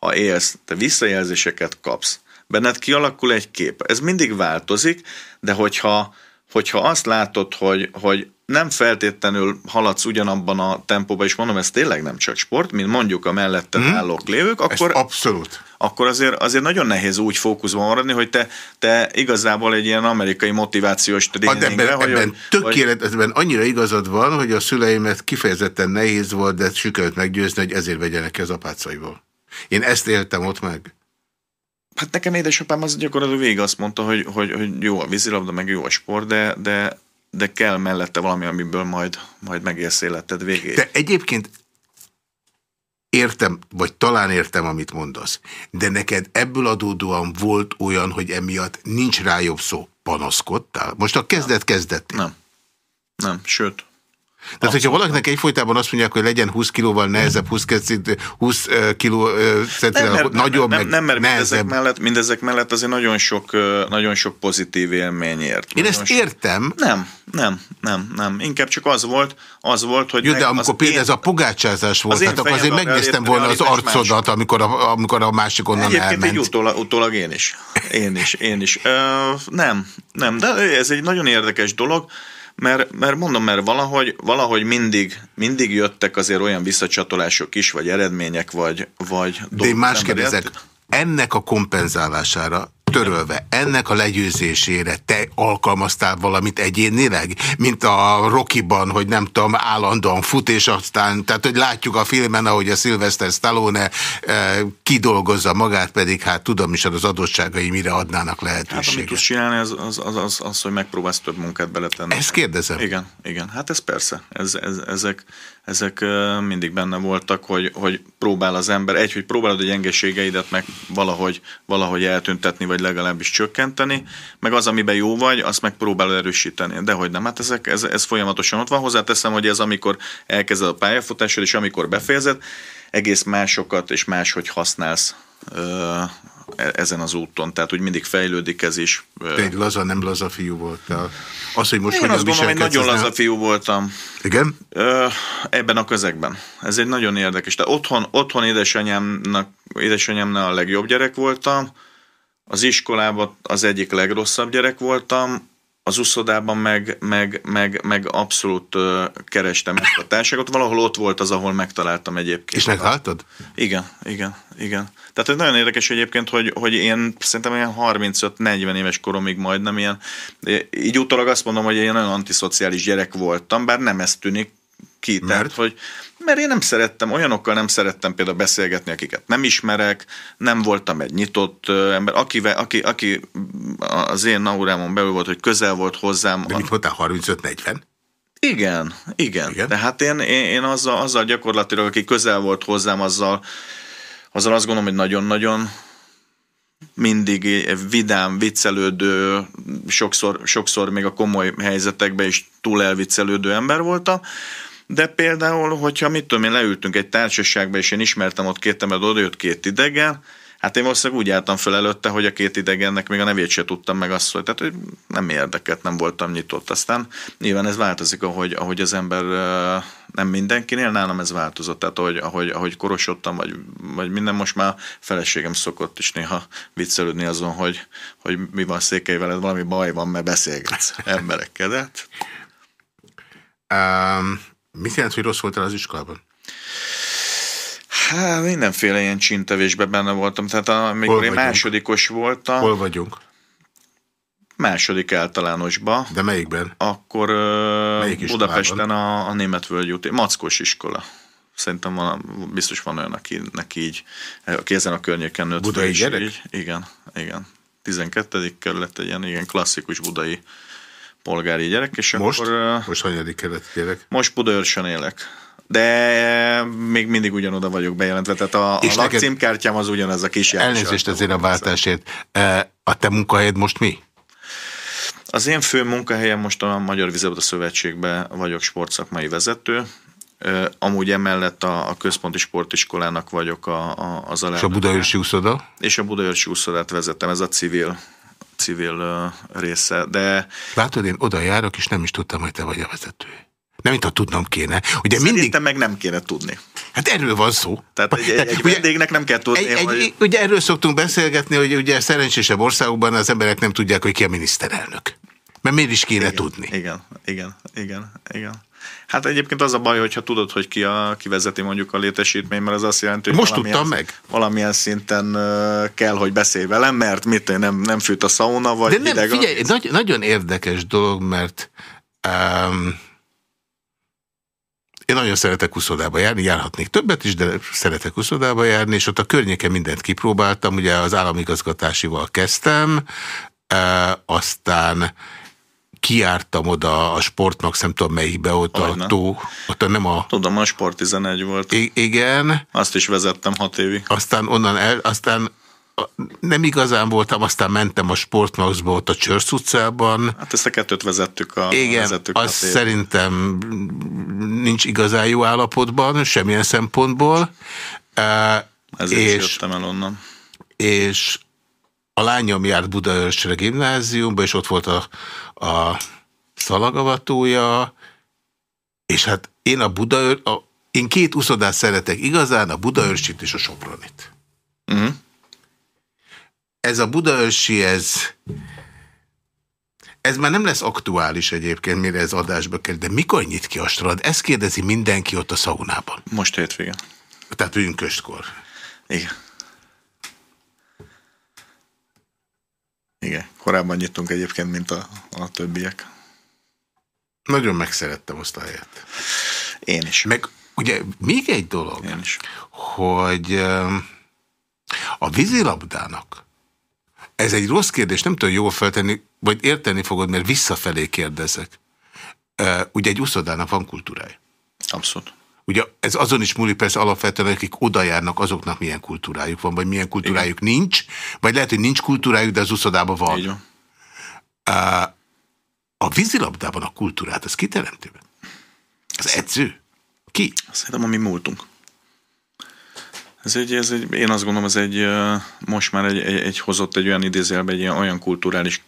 ha élsz, te visszajelzéseket kapsz, benned kialakul egy kép. Ez mindig változik, de hogyha, hogyha azt látod, hogy, hogy nem feltétlenül haladsz ugyanabban a tempóban, és mondom, ez tényleg nem csak sport, mint mondjuk a mellette hmm. állók lévők, akkor, abszolút. akkor azért, azért nagyon nehéz úgy fókuszban maradni, hogy te, te igazából egy ilyen amerikai motivációs tréningre, ebben, hogy... Ebben tökéletesen annyira igazad van, hogy a szüleimet kifejezetten nehéz volt, de sikerült meggyőzni, hogy ezért vegyenek ki az apácaiból. Én ezt éltem ott meg. Hát nekem édesapám az gyakorlatilag végig azt mondta, hogy, hogy, hogy jó a vízilabda, meg jó a sport, de, de de kell mellette valami, amiből majd, majd megélsz életed végét. De egyébként értem, vagy talán értem, amit mondasz, de neked ebből adódóan volt olyan, hogy emiatt nincs rá jobb szó, panaszkodtál? Most a kezdet kezdett. Nem. Nem, sőt. Tehát, hogyha valakinek egyfolytában azt mondják, hogy legyen 20 kilóval nehezebb, 20, 20 kiló centivel nagyobb, nem, meg nem, mert nehezebb. Mindezek mellett, mindezek mellett azért nagyon sok, nagyon sok pozitív élmény ért. Én ezt sok... értem. Nem, nem, nem, nem. Inkább csak az volt, az volt, hogy... Jó, de amikor például ez a pogácsázás volt, tehát akkor azért megnéztem volna az arcodat, amikor a, amikor a másik onnan Egyébként elment. egy utólag, utólag én is. Én is, én is. Ö, nem, nem, de ez egy nagyon érdekes dolog mert, mert mondom, mert valahogy, valahogy mindig, mindig jöttek azért olyan visszacsatolások is, vagy eredmények, vagy, vagy De én más kérdezek, ennek a kompenzálására törölve, ennek a legyőzésére te alkalmaztál valamit egyénileg? Mint a Rockyban, hogy nem tudom, állandóan fut, és aztán, tehát hogy látjuk a filmen, ahogy a Sylvester Stallone e, kidolgozza magát, pedig hát tudom is az adottságai mire adnának lehetőséget. Hát amit tudsz csinálni, az az, az, az, az, hogy megpróbálsz több munkát beletenni. Ezt kérdezem. Igen, igen. Hát ez persze. Ez, ez, ezek, ezek mindig benne voltak, hogy, hogy próbál az ember, egy, hogy próbálod a gyengeségeidet meg valahogy, valahogy eltüntetni, vagy legalábbis csökkenteni, meg az, amiben jó vagy, azt meg próbálod erősíteni. De hogy nem, hát ezek, ez, ez folyamatosan ott van. Hozzáteszem, hogy ez amikor elkezded a pályafutásod, és amikor befejezed, egész másokat és máshogy használsz E- ezen az úton, tehát úgy mindig fejlődik ez is. Te laza, nem laza fiú voltál. Az, hogy most Én azt gondolom, hogy nagyon laza nem... fiú voltam. Igen? Ebben a közegben. Ez egy nagyon érdekes. Tehát otthon, otthon édesanyámnak, édesanyámnál a legjobb gyerek voltam, az iskolában az egyik legrosszabb gyerek voltam, az uszodában meg, meg, meg, meg abszolút uh, kerestem ezt a társaságot. Valahol ott volt az, ahol megtaláltam egyébként. És megtaláltad? Igen, igen, igen. Tehát ez nagyon érdekes egyébként, hogy, hogy én szerintem ilyen 35-40 éves koromig majdnem ilyen, így utólag azt mondom, hogy én nagyon antiszociális gyerek voltam, bár nem ez tűnik ki. Mert? Tehát, hogy, mert én nem szerettem, olyanokkal nem szerettem például beszélgetni, akiket nem ismerek, nem voltam egy nyitott ember, akivel, aki, aki az én naurámon belül volt, hogy közel volt hozzám. De mit mondtál, 35-40? Igen, igen. igen. Tehát én, én, én azzal, azzal gyakorlatilag, aki közel volt hozzám, azzal, azzal azt gondolom, hogy nagyon-nagyon mindig vidám, viccelődő, sokszor, sokszor még a komoly helyzetekben is túl elviccelődő ember voltam. De például, hogyha mit tudom én, leültünk egy társaságba, és én ismertem ott két ember, oda jött két idegen, Hát én valószínűleg úgy álltam fel előtte, hogy a két idegennek még a nevét se tudtam meg azt, hogy, tehát, hogy nem érdekelt, nem voltam nyitott. Aztán nyilván ez változik, ahogy, ahogy az ember nem mindenkinél, nálam ez változott. Tehát ahogy, ahogy, ahogy korosodtam, vagy, vagy minden, most már feleségem szokott is néha viccelődni azon, hogy, hogy mi van székely veled, valami baj van, mert beszélgetsz emberekkel. Um, mit jelent, hogy rossz voltál az iskolában? Hát mindenféle ilyen csintevésben benne voltam. Tehát amikor én másodikos voltam... Hol vagyunk? Második általánosba. De melyikben? Akkor Melyik Budapesten a, a Németvölgy úti, Mackos iskola. Szerintem van, biztos van olyan, aki, neki így, aki ezen a környéken nőtt Budai gyerek? Így, igen, igen. 12. kerület egy ilyen igen klasszikus budai polgári gyerek. És most? Akkor, most hanyadik kerületi gyerek? Most Budaörsön élek de még mindig ugyanoda vagyok bejelentve, tehát a, a lakcímkártyám az ugyanaz a kis Elnézést ezért a váltásért. A te munkahelyed most mi? Az én fő munkahelyem most a Magyar Vizabda Szövetségben vagyok sportszakmai vezető, Amúgy emellett a, a központi sportiskolának vagyok a, a, az alelnöke. És a Budaörsi úszoda? És a Budaörsi úszodát vezetem, ez a civil, civil része, de... Látod, én oda járok, és nem is tudtam, hogy te vagy a vezető. Nem, mint ha tudnom kéne. Ugye Szerintem mindig... meg nem kéne tudni. Hát erről van szó. Tehát egy, egy, egy vendégnek nem kell tudni. Egy, hogy... egy, ugye erről szoktunk beszélgetni, hogy ugye szerencsésebb országokban az emberek nem tudják, hogy ki a miniszterelnök. Mert miért is kéne igen, tudni? Igen, igen, igen, igen. Hát egyébként az a baj, hogyha tudod, hogy ki, a, ki vezeti mondjuk a létesítmény, mert az azt jelenti, hogy Most tudtam meg. valamilyen szinten kell, hogy beszélj velem, mert mit nem, nem fűt a szauna, vagy De nem, hideg figyelj, a... nagy, nagyon érdekes dolog, mert um, én nagyon szeretek uszodába járni, járhatnék többet is, de szeretek uszodába járni, és ott a környéken mindent kipróbáltam, ugye az államigazgatásival kezdtem, aztán kiártam oda a Sportmax, nem tudom melyikbe, ott a tó, ott nem a... Tudom, a Sport 11 volt. I igen. Azt is vezettem hat évig. Aztán onnan el, aztán nem igazán voltam, aztán mentem a Sportmaxba ott a Csörsz utcában. Hát ezt a kettőt vezettük a Igen, vezetők az szerintem nincs igazán jó állapotban, semmilyen szempontból. Ezért és, jöttem el onnan. És a lányom járt Budaörsre gimnáziumba, és ott volt a, a szalagavatója, és hát én a Budaör, a, én két uszodát szeretek igazán, a Budaörsit és a Sopronit. Uh mhm. -huh. Ez a Budaörsi, ez, ez már nem lesz aktuális egyébként, mire ez adásba kerül, de mikor nyit ki a strand? Ezt kérdezi mindenki ott a szaunában. Most hétvége. Tehát pünköstkor. Igen. Igen, korábban nyitunk egyébként, mint a, a többiek. Nagyon megszerettem azt a helyet. Én is. Meg ugye még egy dolog, Én is. hogy a vízilabdának, ez egy rossz kérdés, nem tudom jól feltenni, vagy érteni fogod, mert visszafelé kérdezek. Ugye egy uszodának van kultúrája. Abszolút. Ugye ez azon is múlik persze alapvetően, akik oda járnak, azoknak milyen kultúrájuk van, vagy milyen kultúrájuk Igen. nincs, vagy lehet, hogy nincs kultúrájuk, de az uszodában van. Igen. A vízilabdában a kultúrát, az kiteremti? Az edző? Ki? Szerintem a mi múltunk. Ez egy, ez egy, én azt gondolom, ez egy, most már egy, egy, egy hozott egy olyan idézőjelbe, egy olyan, olyan kulturális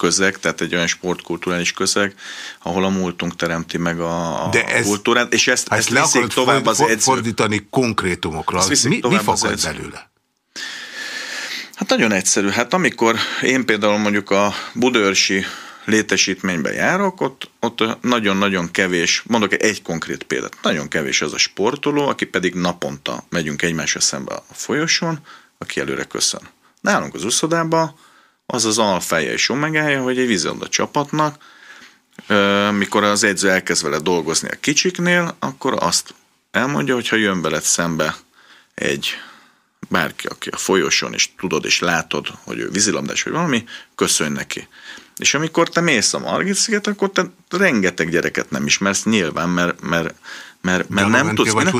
közeg, tehát egy olyan sportkulturális közeg, ahol a múltunk teremti meg a, De ez, kultúrát, és ezt, ezt, ezt viszik tovább az edző. fordítani konkrétumokra, mi, mi fakad belőle? Hát nagyon egyszerű. Hát amikor én például mondjuk a Budörsi létesítménybe járok, ott, ott nagyon-nagyon kevés, mondok egy konkrét példát, nagyon kevés az a sportoló, aki pedig naponta megyünk egymásra szembe a folyosón, aki előre köszön. Nálunk az uszodában az az alfája és omegája, hogy egy vízilabda csapatnak, mikor az edző elkezd vele dolgozni a kicsiknél, akkor azt elmondja, hogy ha jön veled szembe egy bárki, aki a folyosón, és tudod és látod, hogy ő vízilabdás vagy valami, köszönj neki. És amikor te mész a Margit sziget, akkor te rengeteg gyereket nem ismersz, nyilván, mert, mert, mert, mert nem tudsz. Vagy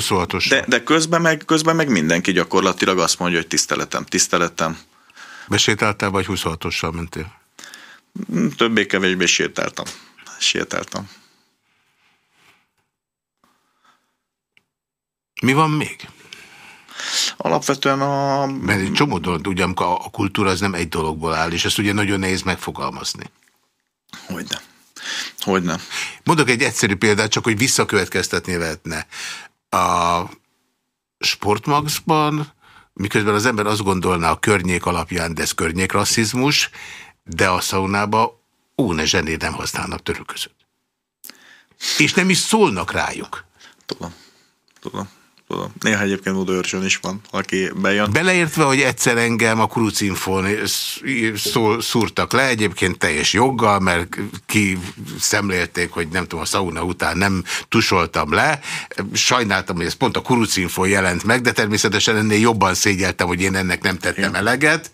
de, de közben, meg, közben meg mindenki gyakorlatilag azt mondja, hogy tiszteletem, tiszteletem. Besétáltál, vagy 26-ossal mentél? Többé-kevésbé sétáltam. Sétáltam. Mi van még? Alapvetően a... Mert egy csomó dolog, ugye a kultúra az nem egy dologból áll, és ezt ugye nagyon nehéz megfogalmazni. Hogyne. Hogyne. Mondok egy egyszerű példát, csak hogy visszakövetkeztetni lehetne. A Sportmaxban, miközben az ember azt gondolná a környék alapján, de ez környékrasszizmus, de a szaunába ó, ne zsené nem használnak töröközöt. És nem is szólnak rájuk. Tudom. Tudom tudom. Néha egyébként Budaörsön is van, aki bejön. Beleértve, hogy egyszer engem a Krucinfon szúrtak le, egyébként teljes joggal, mert ki szemlélték, hogy nem tudom, a sauna után nem tusoltam le. Sajnáltam, hogy ez pont a Krucinfon jelent meg, de természetesen ennél jobban szégyeltem, hogy én ennek nem tettem eleget.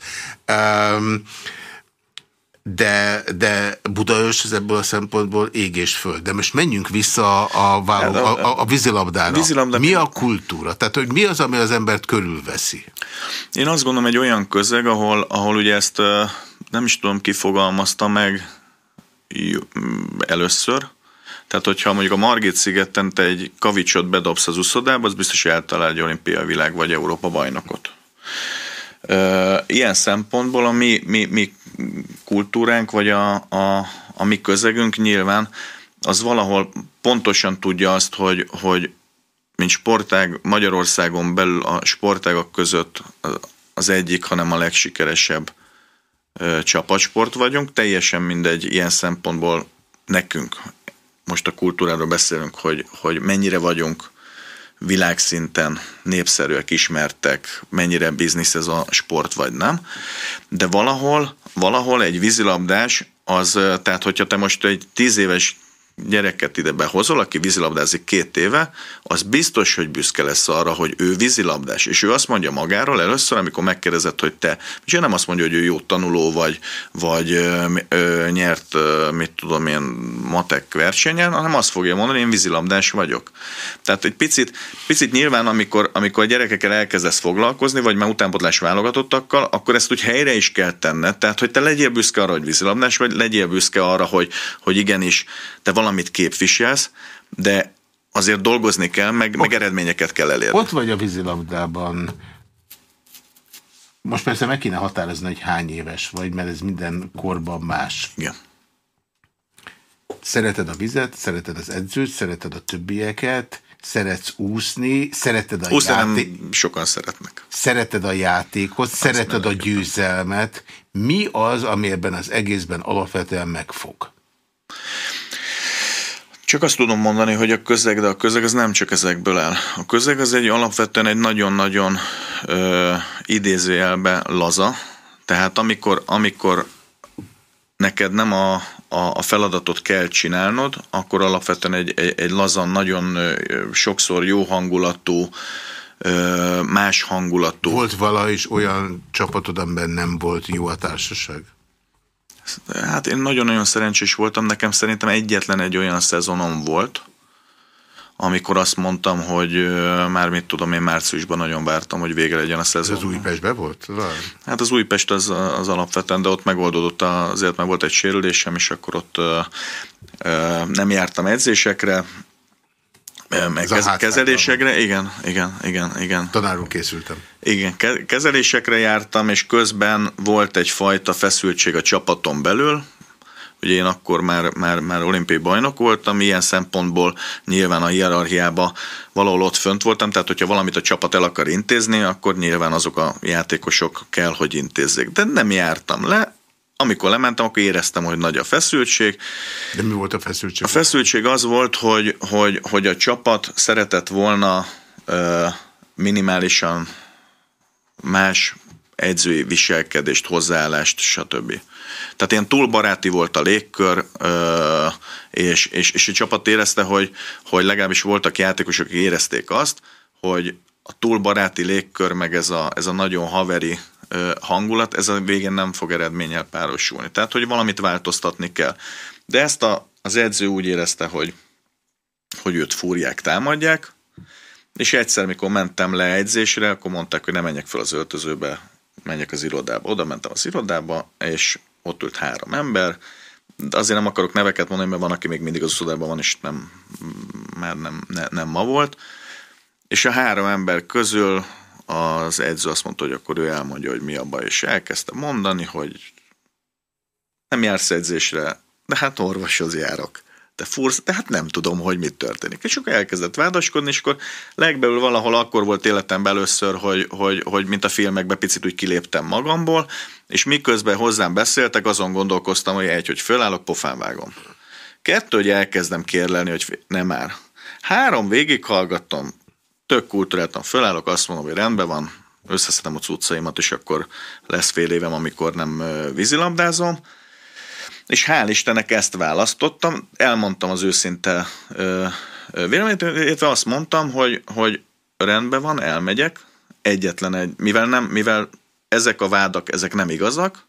Um, de, de Budaörs az ebből a szempontból ég és föld. De most menjünk vissza a, a, hát a, a, a vízilabdára. Vízilabda mi a kultúra? Tehát, hogy mi az, ami az embert körülveszi? Én azt gondolom, egy olyan közeg, ahol, ahol ugye ezt nem is tudom, ki fogalmazta meg először, tehát, hogyha mondjuk a Margit szigeten te egy kavicsot bedobsz az uszodába, az biztos, hogy eltalál egy olimpiai világ vagy Európa bajnokot. Ilyen szempontból a mi, mi, mi kultúránk, vagy a, a, a mi közegünk nyilván az valahol pontosan tudja azt, hogy, hogy mint sportág Magyarországon belül a sportágak között az egyik, hanem a legsikeresebb csapatsport vagyunk. Teljesen mindegy ilyen szempontból nekünk. Most a kultúráról beszélünk, hogy, hogy mennyire vagyunk világszinten népszerűek, ismertek, mennyire biznisz ez a sport, vagy nem. De valahol, valahol egy vízilabdás az, tehát hogyha te most egy tíz éves gyereket ide behozol, aki vízilabdázik két éve, az biztos, hogy büszke lesz arra, hogy ő vízilabdás. És ő azt mondja magáról először, amikor megkérdezett, hogy te, és nem azt mondja, hogy ő jó tanuló vagy, vagy ö, ö, nyert, ö, mit tudom én, matek versenyen, hanem azt fogja mondani, én vízilabdás vagyok. Tehát egy picit, picit nyilván, amikor, amikor a gyerekekkel elkezdesz foglalkozni, vagy már utánpotlás válogatottakkal, akkor ezt úgy helyre is kell tenned. Tehát, hogy te legyél büszke arra, hogy vízilabdás vagy, legyél büszke arra, hogy, hogy igenis te valamit képviselsz, de azért dolgozni kell, meg, meg eredményeket kell elérni. Ott vagy a vízilabdában. Most persze meg kéne határozni, hogy hány éves vagy, mert ez minden korban más. Igen. Szereted a vizet, szereted az edzőt, szereted a többieket, szeretsz úszni, szereted a Úszni játék... nem sokan szeretnek. Szereted a játékot, szereted a győzelmet. Mi az, ami ebben az egészben alapvetően megfog? Csak azt tudom mondani, hogy a közeg, de a közeg az nem csak ezekből áll. A közeg az egy alapvetően egy nagyon-nagyon ö, idézőjelbe laza. Tehát amikor, amikor neked nem a, a, a feladatot kell csinálnod, akkor alapvetően egy, egy, egy lazan, nagyon ö, sokszor jó hangulatú, ö, más hangulatú. Volt vala is olyan csapatod, amiben nem volt jó a társaság? Hát én nagyon-nagyon szerencsés voltam, nekem szerintem egyetlen egy olyan szezonom volt, amikor azt mondtam, hogy már mit tudom, én márciusban nagyon vártam, hogy vége legyen a szezon. Ez az Újpestben volt? Hát az Újpest az, az alapvetően, de ott megoldódott, azért mert volt egy sérülésem, és akkor ott ö, ö, nem jártam edzésekre, meg kez, kezelésekre, igen, igen, igen, igen. Tanárul készültem. Igen, kezelésekre jártam, és közben volt egyfajta feszültség a csapaton belül, Ugye én akkor már, már, már olimpiai bajnok voltam, ilyen szempontból nyilván a hierarchiába valahol ott fönt voltam, tehát hogyha valamit a csapat el akar intézni, akkor nyilván azok a játékosok kell, hogy intézzék. De nem jártam le, amikor lementem, akkor éreztem, hogy nagy a feszültség. De mi volt a feszültség? A feszültség az volt, hogy, hogy, hogy a csapat szeretett volna ö, minimálisan más edzői viselkedést, hozzáállást, stb. Tehát ilyen túl baráti volt a légkör, és, és, és a csapat érezte, hogy, hogy legalábbis voltak játékosok, akik érezték azt, hogy a túl baráti légkör, meg ez a, ez a nagyon haveri hangulat, ez a végén nem fog eredménnyel párosulni. Tehát, hogy valamit változtatni kell. De ezt a, az edző úgy érezte, hogy, hogy őt fúrják, támadják, és egyszer, mikor mentem le edzésre, akkor mondták, hogy ne menjek fel az öltözőbe, menjek az irodába. Oda mentem az irodába, és ott ült három ember, de azért nem akarok neveket mondani, mert van, aki még mindig az irodában van, és nem, már nem, ne, nem ma volt. És a három ember közül az edző azt mondta, hogy akkor ő elmondja, hogy mi a baj, és elkezdte mondani, hogy nem jársz edzésre, de hát orvoshoz járok te fursz, de hát nem tudom, hogy mit történik. És akkor elkezdett vádaskodni, és akkor legbelül valahol akkor volt életemben először, hogy, hogy, hogy mint a filmekben picit úgy kiléptem magamból, és miközben hozzám beszéltek, azon gondolkoztam, hogy egy, hogy fölállok, pofán vágom. Kettő, hogy elkezdem kérlelni, hogy nem már. Három, végighallgattam, tök kultúráltan fölállok, azt mondom, hogy rendben van, összeszedem a cuccaimat, és akkor lesz fél évem, amikor nem vízilabdázom. És hál' Istennek ezt választottam, elmondtam az őszinte véleményt, illetve azt mondtam, hogy, hogy rendben van, elmegyek, egyetlen egy, mivel, nem, mivel ezek a vádak, ezek nem igazak,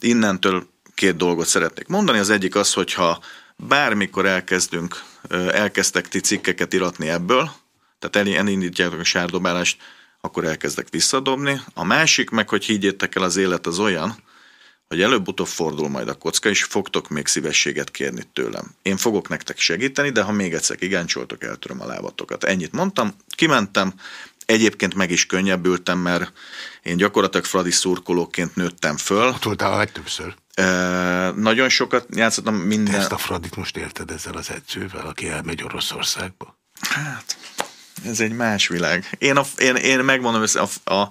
innentől két dolgot szeretnék mondani. Az egyik az, hogyha bármikor elkezdünk, elkezdtek ti cikkeket iratni ebből, tehát elindítjátok a sárdobálást, akkor elkezdek visszadobni. A másik meg, hogy higgyétek el, az élet az olyan, hogy előbb-utóbb fordul majd a kocka, és fogtok még szívességet kérni tőlem. Én fogok nektek segíteni, de ha még egyszer igáncsoltok, eltöröm a lábatokat. Ennyit mondtam, kimentem, egyébként meg is könnyebbültem, mert én gyakorlatilag Fradi szurkolóként nőttem föl. Ott voltál a legtöbbször. E, nagyon sokat játszottam minden... Te ezt a Fradit most érted ezzel az edzővel, aki elmegy Oroszországba? Hát, ez egy más világ. Én, a, én, én megmondom, hogy a, a,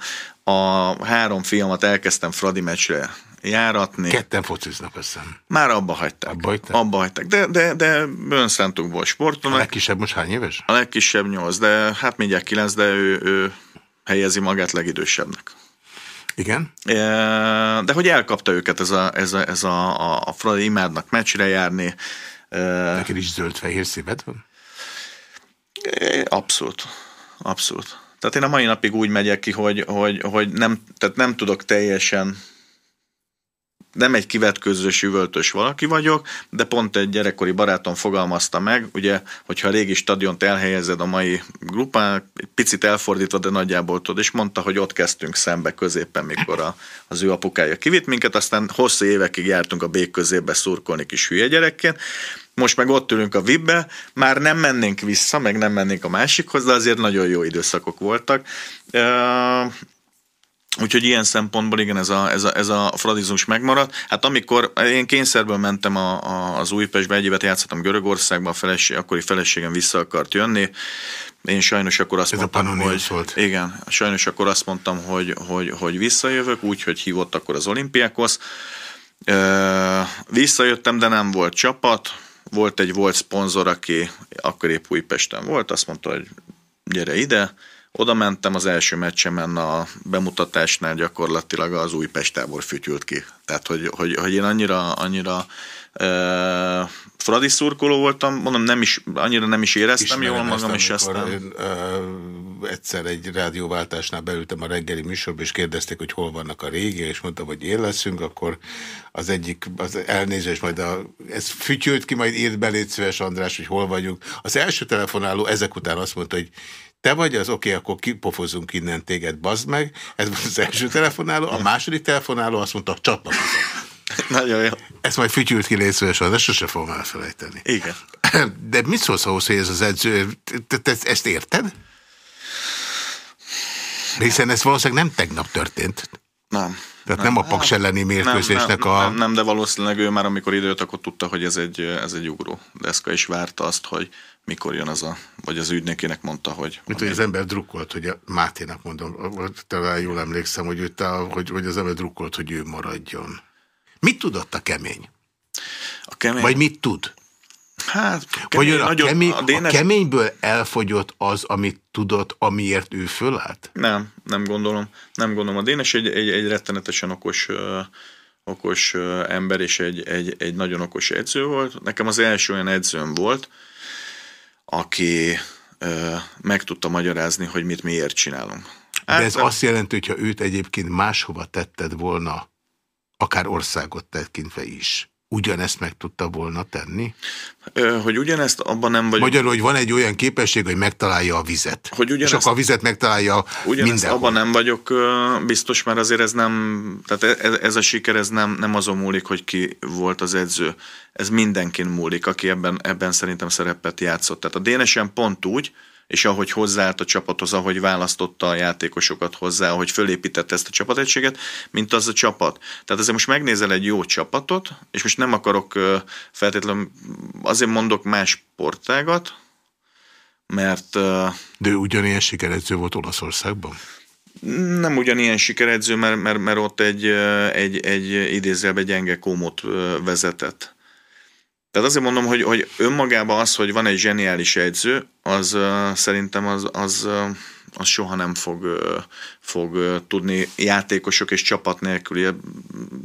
a három fiamat elkezdtem Fradi meccsre járatni. Ketten fociznak összem. Már abba hagyták. Abba hagyták? Abba hagyták. De, de, de önszántukból sportolnak. A legkisebb most hány éves? A legkisebb nyolc, de hát mindjárt kilenc, de ő, ő helyezi magát legidősebbnek. Igen? De hogy elkapta őket ez a, ez a, ez a, a, a Fradi imádnak meccsre járni, Neked is zöld-fehér szíved van? Abszolút. Abszolút. Tehát én a mai napig úgy megyek ki, hogy, hogy, hogy nem, tehát nem tudok teljesen nem egy kivetközős üvöltös valaki vagyok, de pont egy gyerekkori barátom fogalmazta meg, ugye, hogyha a régi stadiont elhelyezed a mai grupán, picit elfordítva, de nagyjából tudod, és mondta, hogy ott kezdtünk szembe középen, mikor a, az ő apukája kivitt minket, aztán hosszú évekig jártunk a bék közébe szurkolni kis hülye gyerekként, most meg ott ülünk a vibbe, már nem mennénk vissza, meg nem mennénk a másikhoz, de azért nagyon jó időszakok voltak. Úgyhogy ilyen szempontból igen, ez a, ez a, ez a fradizmus megmaradt. Hát amikor én kényszerből mentem a, a, az Újpestbe, egy évet játszottam Görögországban, a feleség, akkori feleségem vissza akart jönni. Én sajnos akkor azt ez mondtam, hogy volt. igen, sajnos akkor azt mondtam, hogy, hogy, hogy visszajövök, úgyhogy hívott akkor az olimpiákhoz. Visszajöttem, de nem volt csapat. Volt egy volt szponzor, aki akkor épp Újpesten volt, azt mondta, hogy gyere ide, oda mentem az első meccsemen a bemutatásnál gyakorlatilag az új Pestából fütyült ki. Tehát, hogy, hogy, hogy én annyira, annyira Fradi szurkoló voltam, mondom, nem is, annyira nem is éreztem Ismerem jól magam, és aztán... Én, uh, egyszer egy rádióváltásnál beültem a reggeli műsorba, és kérdezték, hogy hol vannak a régi, és mondtam, hogy én leszünk, akkor az egyik, az elnézés, majd a, ez fütyült ki, majd írt beléd szíves András, hogy hol vagyunk. Az első telefonáló ezek után azt mondta, hogy te vagy az, oké, akkor kipofozunk innen téged, bazd meg. Ez volt az első telefonáló. A második telefonáló azt mondta, csatlakozom. Nagyon jó. Ezt majd fütyült ki létszőesen, de sose fogom elfelejteni. Igen. De mit szólsz ahhoz, hogy ez az edző, ezt érted? Hiszen ez valószínűleg nem tegnap történt. Nem. Tehát nem, nem a paks elleni mérkőzésnek nem, nem, a... Nem, nem, de valószínűleg ő már amikor időt, akkor tudta, hogy ez egy, ez egy ugró deszka, és várta azt, hogy mikor jön az a, vagy az ügynékének mondta, hogy... Mint hogy az ember drukkolt, hogy a Máténak mondom, talán jól emlékszem, hogy, ő, hogy, hogy az ember drukkolt, hogy ő maradjon. Mit tudott a kemény? A kemény... Vagy mit tud? Hát, kemény, Vagy a, nagyon, kemény, a, dénes... a keményből elfogyott az, amit tudott, amiért ő fölállt? Nem, nem gondolom. Nem gondolom. A Dénes egy, egy, egy rettenetesen okos, uh, okos uh, ember, és egy, egy, egy nagyon okos edző volt. Nekem az első olyan edzőm volt, aki uh, meg tudta magyarázni, hogy mit miért csinálunk. Hát, De ez azt jelenti, hogyha őt egyébként máshova tetted volna, akár országot tekintve is, ugyanezt meg tudta volna tenni? Hogy ugyanezt abban nem vagyok. Magyarul, hogy van egy olyan képesség, hogy megtalálja a vizet. Hogy ugyanezt, és akkor a vizet megtalálja ugyanezt abban nem vagyok biztos, mert azért ez nem, tehát ez, ez a siker ez nem, nem azon múlik, hogy ki volt az edző. Ez mindenkin múlik, aki ebben, ebben szerintem szerepet játszott. Tehát a Dénesen pont úgy, és ahogy hozzáállt a csapathoz, ahogy választotta a játékosokat hozzá, ahogy fölépítette ezt a csapategységet, mint az a csapat. Tehát azért most megnézel egy jó csapatot, és most nem akarok feltétlenül, azért mondok más sportágat, mert... De ő ugyanilyen sikeredző volt Olaszországban? Nem ugyanilyen sikeredző, mert, mert, mert ott egy, egy, egy idézőjelben gyenge kómot vezetett. Tehát azért mondom, hogy, hogy önmagában az, hogy van egy zseniális edző, az uh, szerintem az, az, uh, az soha nem fog, fog tudni játékosok és csapat nélkül.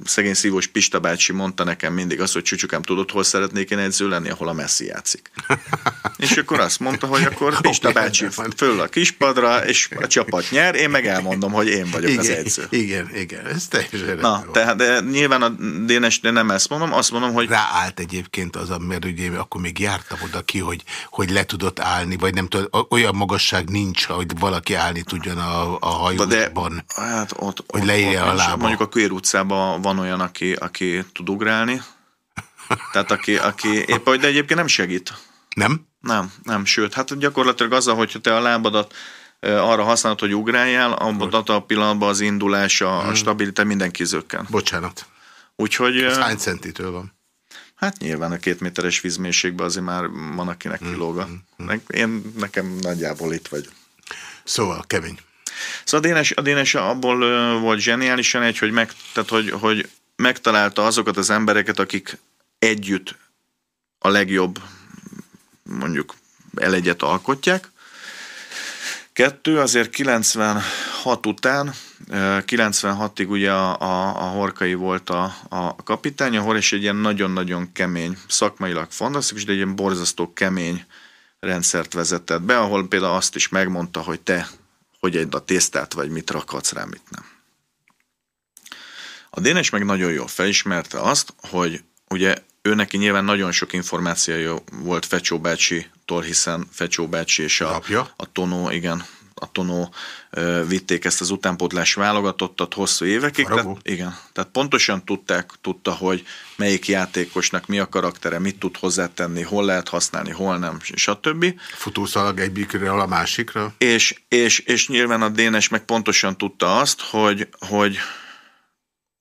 Szegény szívós Pista bácsi mondta nekem mindig azt, hogy csücsükám tudod, hol szeretnék én edző lenni, ahol a Messi játszik. és akkor azt mondta, hogy akkor Pista bácsi föl a kispadra, és a csapat nyer, én meg elmondom, hogy én vagyok igen, az edző. Igen, igen, ez teljesen Na, tehát de nyilván a Dénes, de nem ezt mondom, azt mondom, hogy... Ráállt egyébként az, mert ugye akkor még jártam oda ki, hogy, hogy le tudott állni, vagy nem tudod, olyan magasság nincs, hogy valaki állni tudjon a, a hajóban. De, hát ott, hogy leírja a lába. Mondjuk a Queer utcában van olyan, aki, aki tud ugrálni, tehát aki, aki épp, de egyébként nem segít. Nem? Nem, nem, sőt, hát gyakorlatilag azzal, hogyha te a lábadat arra használod, hogy ugráljál, abban a pillanatban az indulás, a hmm. stabilitás mindenki zökken. Bocsánat. Úgyhogy... Ez hány centitől van? Hát nyilván a két méteres vízmélységben azért már van, akinek hmm. kilóga. Hmm. Én nekem nagyjából itt vagy. Szóval kemény. Szóval a Dénes, a Dénes abból volt zseniálisan egy, hogy, meg, tehát hogy, hogy megtalálta azokat az embereket, akik együtt a legjobb mondjuk elegyet alkotják. Kettő, azért 96 után, 96-ig ugye a, a, a Horkai volt a, a kapitány, a és egy ilyen nagyon-nagyon kemény, szakmailag fantasztikus, de egy ilyen borzasztó kemény rendszert vezetett be, ahol például azt is megmondta, hogy te hogy egy a tésztát, vagy mit rakhatsz rá, mit nem. A Dénes meg nagyon jól felismerte azt, hogy ugye ő neki nyilván nagyon sok információja volt Fecsó bácsi-tól, hiszen Fecsó bácsi és a, a Tonó, igen, a Tonó vitték ezt az utánpótlás válogatottat hosszú évekig. Tehát, igen, tehát pontosan tudták, tudta, hogy melyik játékosnak mi a karaktere, mit tud hozzátenni, hol lehet használni, hol nem, stb. Futószalag egyikről a másikra. És, és, és nyilván a Dénes meg pontosan tudta azt, hogy, hogy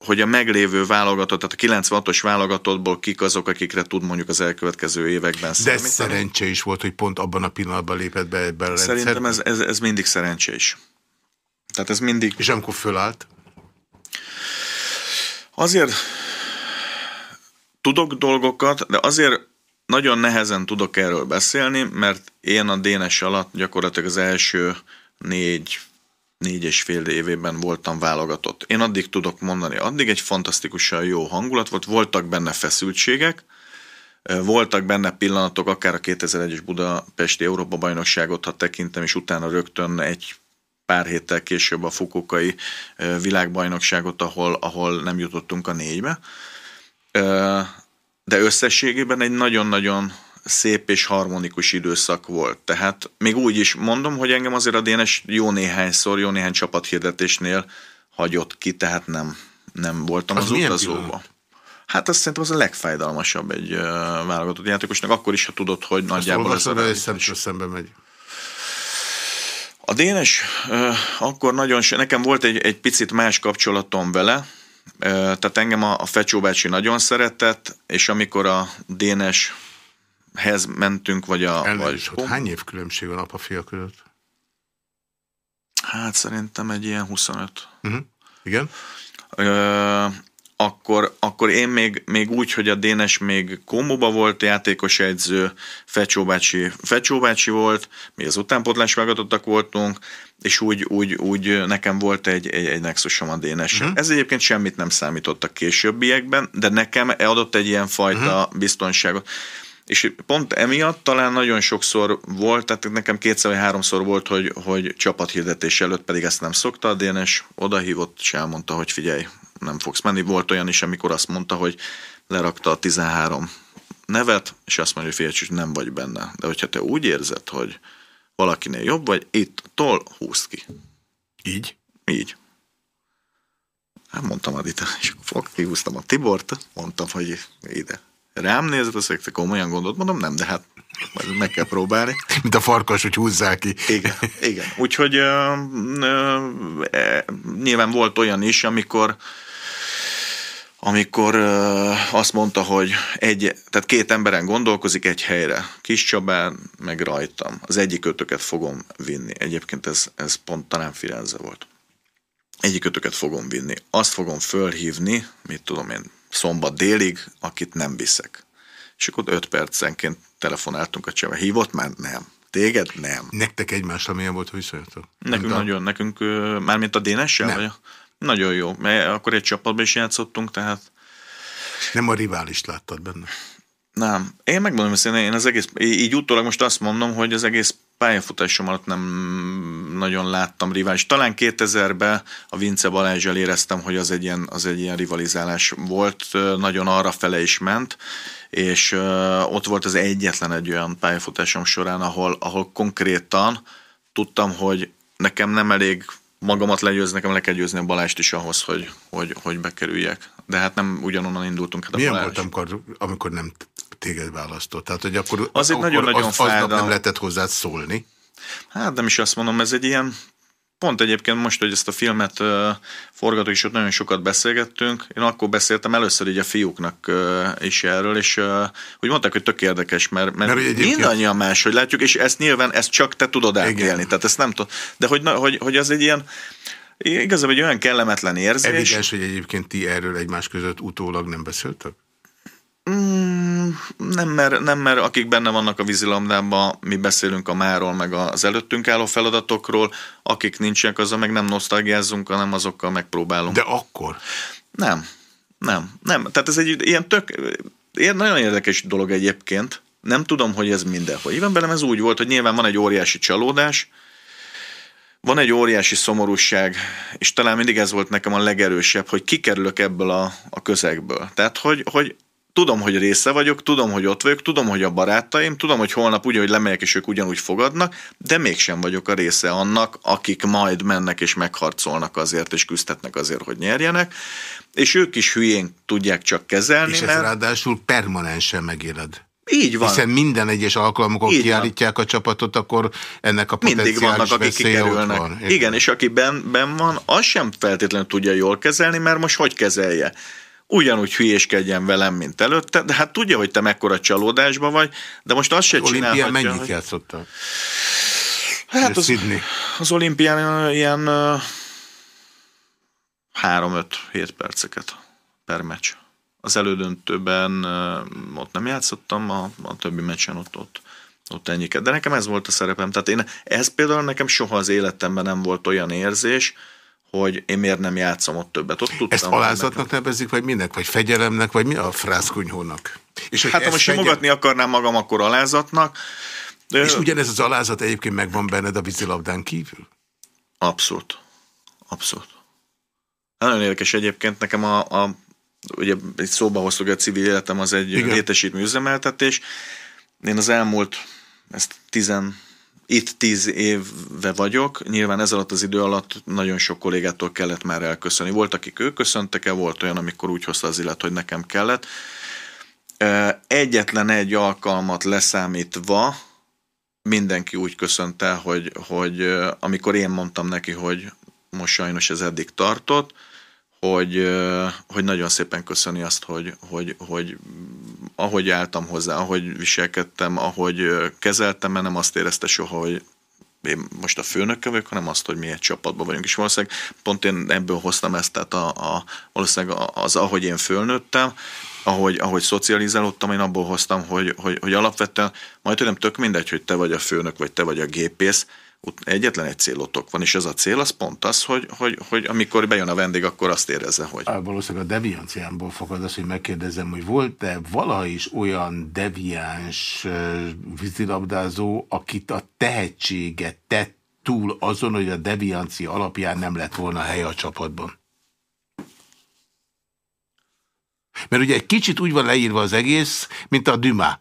hogy a meglévő válogatott, tehát a 96-os válogatottból kik azok, akikre tud mondjuk az elkövetkező években számítani. De szerencse is volt, hogy pont abban a pillanatban lépett be ebben a Szerintem ez, ez, ez mindig szerencse is. Tehát ez mindig... És amikor fölállt? Azért tudok dolgokat, de azért nagyon nehezen tudok erről beszélni, mert én a Dénes alatt gyakorlatilag az első négy négy és fél évében voltam válogatott. Én addig tudok mondani, addig egy fantasztikusan jó hangulat volt, voltak benne feszültségek, voltak benne pillanatok, akár a 2001-es Budapesti Európa bajnokságot, ha tekintem, és utána rögtön egy pár héttel később a Fukukai világbajnokságot, ahol, ahol nem jutottunk a négybe. De összességében egy nagyon-nagyon szép és harmonikus időszak volt. Tehát még úgy is mondom, hogy engem azért a DNS jó néhányszor, jó néhány csapathirdetésnél hagyott ki, tehát nem, nem voltam az, az utazóba. Hát azt szerintem az a legfájdalmasabb egy uh, válogatott játékosnak, akkor is, ha tudod, hogy azt nagyjából ez a... Ezt szembe megy. A Dénes uh, akkor nagyon, nekem volt egy, egy picit más kapcsolatom vele, uh, tehát engem a, a Fecsó bácsi nagyon szeretett, és amikor a Dénes hez mentünk, vagy a... Elnézést, vagy... hány év különbség van apa-fia között? Hát szerintem egy ilyen 25. Uh-huh. Mhm. Igen? Ö, akkor, akkor én még, még úgy, hogy a Dénes még Komóba volt játékos edző, Fecsó bácsi, Fecsó bácsi volt, mi az utánpótlás válogatottak voltunk, és úgy, úgy, úgy nekem volt egy, egy, egy nexusom a Dénes. Uh-huh. Ez egyébként semmit nem számított a későbbiekben, de nekem adott egy ilyen fajta uh-huh. biztonságot. És pont emiatt talán nagyon sokszor volt, tehát nekem kétszer vagy háromszor volt, hogy, hogy csapathirdetés előtt pedig ezt nem szokta, a DNS odahívott, és elmondta, hogy figyelj, nem fogsz menni. Volt olyan is, amikor azt mondta, hogy lerakta a 13 nevet, és azt mondja, hogy figyelj, nem vagy benne. De hogyha te úgy érzed, hogy valakinél jobb vagy, itt tol, húzd ki. Így? Így. Hát mondtam Adita, és akkor kihúztam a Tibort, mondtam, hogy ide rám nézett, azt mondja, komolyan gondolt, mondom, nem, de hát majd meg kell próbálni. Mint a farkas, hogy húzzák ki. Igen, igen. Úgyhogy ö, ö, e, nyilván volt olyan is, amikor amikor ö, azt mondta, hogy egy, tehát két emberen gondolkozik egy helyre, Kis Csabán, meg rajtam. Az egyik ötöket fogom vinni. Egyébként ez, ez pont talán Firenze volt. Egyik ötöket fogom vinni. Azt fogom fölhívni, mit tudom én, szombat délig, akit nem viszek. És akkor öt percenként telefonáltunk a cseve. Hívott már? Nem. Téged? Nem. Nektek egymásra milyen volt a viszonyatok? Nekünk nagyon, nekünk, mármint a Dénessel? Vagy? Nagyon jó, mert akkor egy csapatban is játszottunk, tehát... Nem a riválist láttad benne? Nem. Én megmondom, hogy én az egész, így utólag most azt mondom, hogy az egész pályafutásom alatt nem nagyon láttam rivális. Talán 2000-ben a Vince Balázsjal éreztem, hogy az egy, ilyen, az egy ilyen rivalizálás volt, nagyon arra fele is ment, és ott volt az egyetlen egy olyan pályafutásom során, ahol, ahol konkrétan tudtam, hogy nekem nem elég magamat legyőzni, nekem le kell győzni a Balást is ahhoz, hogy, hogy, hogy bekerüljek. De hát nem ugyanonnan indultunk. Hát Milyen volt, amikor, amikor nem téged választott? Tehát, hogy akkor, az egy nagyon-nagyon az, aznap nem lehetett hozzád szólni? Hát nem is azt mondom, ez egy ilyen Pont egyébként most, hogy ezt a filmet uh, forgatók, és ott nagyon sokat beszélgettünk, én akkor beszéltem először így a fiúknak uh, is erről, és uh, úgy mondták, hogy tök érdekes, mert, mert, mert mindannyian más, hogy látjuk, és ezt nyilván ezt csak te tudod átélni, tehát ezt nem tudod. De hogy, hogy, hogy az egy ilyen, igazából egy olyan kellemetlen érzés. Evidens, hogy egyébként ti erről egymás között utólag nem beszéltek? Mm, Nem mert, nem, mert akik benne vannak a vízilabdában, mi beszélünk a máról, meg az előttünk álló feladatokról, akik nincsenek, azzal meg nem nosztalgiázzunk, hanem azokkal megpróbálunk. De akkor? Nem, nem, nem. Tehát ez egy ilyen tök, nagyon érdekes dolog egyébként. Nem tudom, hogy ez mindenhol. Így bennem ez úgy volt, hogy nyilván van egy óriási csalódás, van egy óriási szomorúság, és talán mindig ez volt nekem a legerősebb, hogy kikerülök ebből a, a közegből. Tehát, hogy, hogy tudom, hogy része vagyok, tudom, hogy ott vagyok, tudom, hogy a barátaim, tudom, hogy holnap ugyanúgy lemegyek, és ők ugyanúgy fogadnak, de mégsem vagyok a része annak, akik majd mennek és megharcolnak azért, és küzdhetnek azért, hogy nyerjenek, és ők is hülyén tudják csak kezelni. És ez mert... ráadásul permanensen megéled. Így van. Hiszen minden egyes alkalmukon Így kiállítják van. a csapatot, akkor ennek a Mindig vannak, akik kikerülnek. Van. Igen, és aki ben, ben van, az sem feltétlenül tudja jól kezelni, mert most hogy kezelje? Ugyanúgy hülyéskedjen velem, mint előtte, de hát tudja, hogy te mekkora csalódásban vagy, de most azt se az csinálhatja. Olimpián mennyit hogy... játszottál? Hát az, az olimpián ilyen uh, 3-5-7 perceket per meccs. Az elődöntőben uh, ott nem játszottam, a, a többi meccsen ott, ott, ott ennyiket. De nekem ez volt a szerepem. Tehát én, ez például nekem soha az életemben nem volt olyan érzés, hogy én miért nem játszom ott többet. Ott tudtam, Ezt alázatnak nevezik, vagy minek? Vagy fegyelemnek, vagy mi a frászkunyhónak? És hát ha most fegyel... simogatni akarnám magam, akkor alázatnak. De... És ugyanez az alázat egyébként megvan benned a vízilabdán kívül? Abszolút. Abszolút. Nagyon érdekes egyébként nekem a, a ugye egy szóba hoztuk a civil életem, az egy Igen. létesítmű üzemeltetés. Én az elmúlt, ezt tizen itt tíz éve vagyok, nyilván ez alatt az idő alatt nagyon sok kollégától kellett már elköszönni. Volt, akik ők köszöntek el, volt olyan, amikor úgy hozta az élet, hogy nekem kellett. Egyetlen egy alkalmat leszámítva mindenki úgy köszönt hogy, hogy amikor én mondtam neki, hogy most sajnos ez eddig tartott, hogy, hogy nagyon szépen köszöni azt, hogy, hogy, hogy ahogy álltam hozzá, ahogy viselkedtem, ahogy kezeltem, mert nem azt érezte soha, hogy én most a főnöke vagyok, hanem azt, hogy mi egy csapatban vagyunk. És valószínűleg pont én ebből hoztam ezt, tehát a, a, valószínűleg az, ahogy én fölnőttem, ahogy, ahogy szocializálódtam, én abból hoztam, hogy, hogy, hogy alapvetően majd nem tök mindegy, hogy te vagy a főnök, vagy te vagy a gépész, egyetlen egy célotok van, és ez a cél az pont az, hogy, hogy, hogy amikor bejön a vendég, akkor azt érezze, hogy... Á, valószínűleg a devianciámból fogad az, hogy megkérdezem, hogy volt-e valaha is olyan deviáns vízilabdázó, akit a tehetsége tett túl azon, hogy a deviancia alapján nem lett volna hely a csapatban? Mert ugye egy kicsit úgy van leírva az egész, mint a Duma.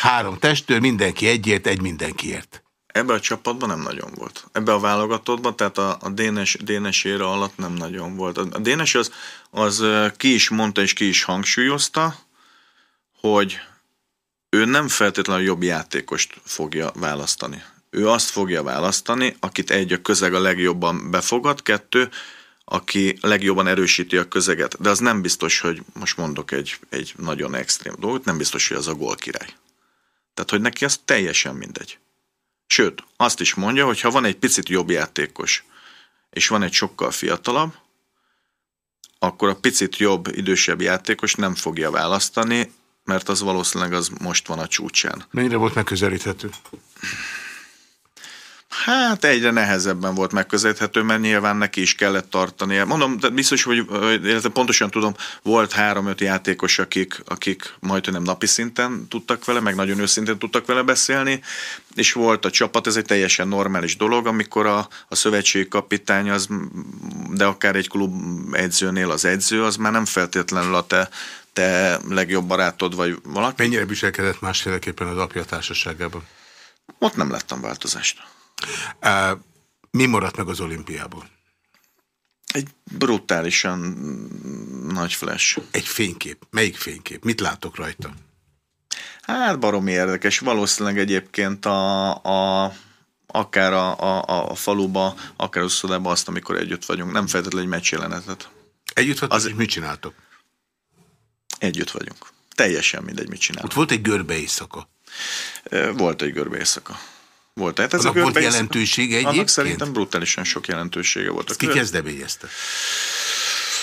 Három testől, mindenki egyért, egy mindenkiért. Ebben a csapatban nem nagyon volt. Ebben a válogatottban, tehát a, a Dénes, Dénes éra alatt nem nagyon volt. A Dénes az, az ki is mondta és ki is hangsúlyozta, hogy ő nem feltétlenül jobb játékost fogja választani. Ő azt fogja választani, akit egy, a közeg a legjobban befogad, kettő, aki legjobban erősíti a közeget. De az nem biztos, hogy most mondok egy, egy nagyon extrém dolgot, nem biztos, hogy az a gól király. Tehát, hogy neki az teljesen mindegy. Sőt, azt is mondja, hogy ha van egy picit jobb játékos, és van egy sokkal fiatalabb, akkor a picit jobb, idősebb játékos nem fogja választani, mert az valószínűleg az most van a csúcsán. Mennyire volt megközelíthető? Hát egyre nehezebben volt megközelíthető, mert nyilván neki is kellett tartani. Mondom, de biztos, hogy illetve pontosan tudom, volt három-öt játékos, akik, akik majd nem napi szinten tudtak vele, meg nagyon őszintén tudtak vele beszélni, és volt a csapat, ez egy teljesen normális dolog, amikor a, a szövetségi kapitány az, de akár egy klub edzőnél az edző, az már nem feltétlenül a te te legjobb barátod, vagy valaki. Mennyire viselkedett másféleképpen az apja társaságában? Ott nem láttam változást. Mi maradt meg az olimpiából? Egy brutálisan nagy flash. Egy fénykép. Melyik fénykép? Mit látok rajta? Hát baromi érdekes. Valószínűleg egyébként a, a akár a, a, a faluba, akár az azt, amikor együtt vagyunk. Nem feltétlenül egy meccs jelenetet. Együtt vagyunk, Az... mit csináltok? Együtt vagyunk. Teljesen mindegy, mit csinálunk. Ott volt egy görbe éjszaka. Volt egy görbe éjszaka. Volt. Tehát ez Annak a volt jelentősége egyébként? Annak szerintem brutálisan sok jelentősége volt. Ezt ki kezdeményezte?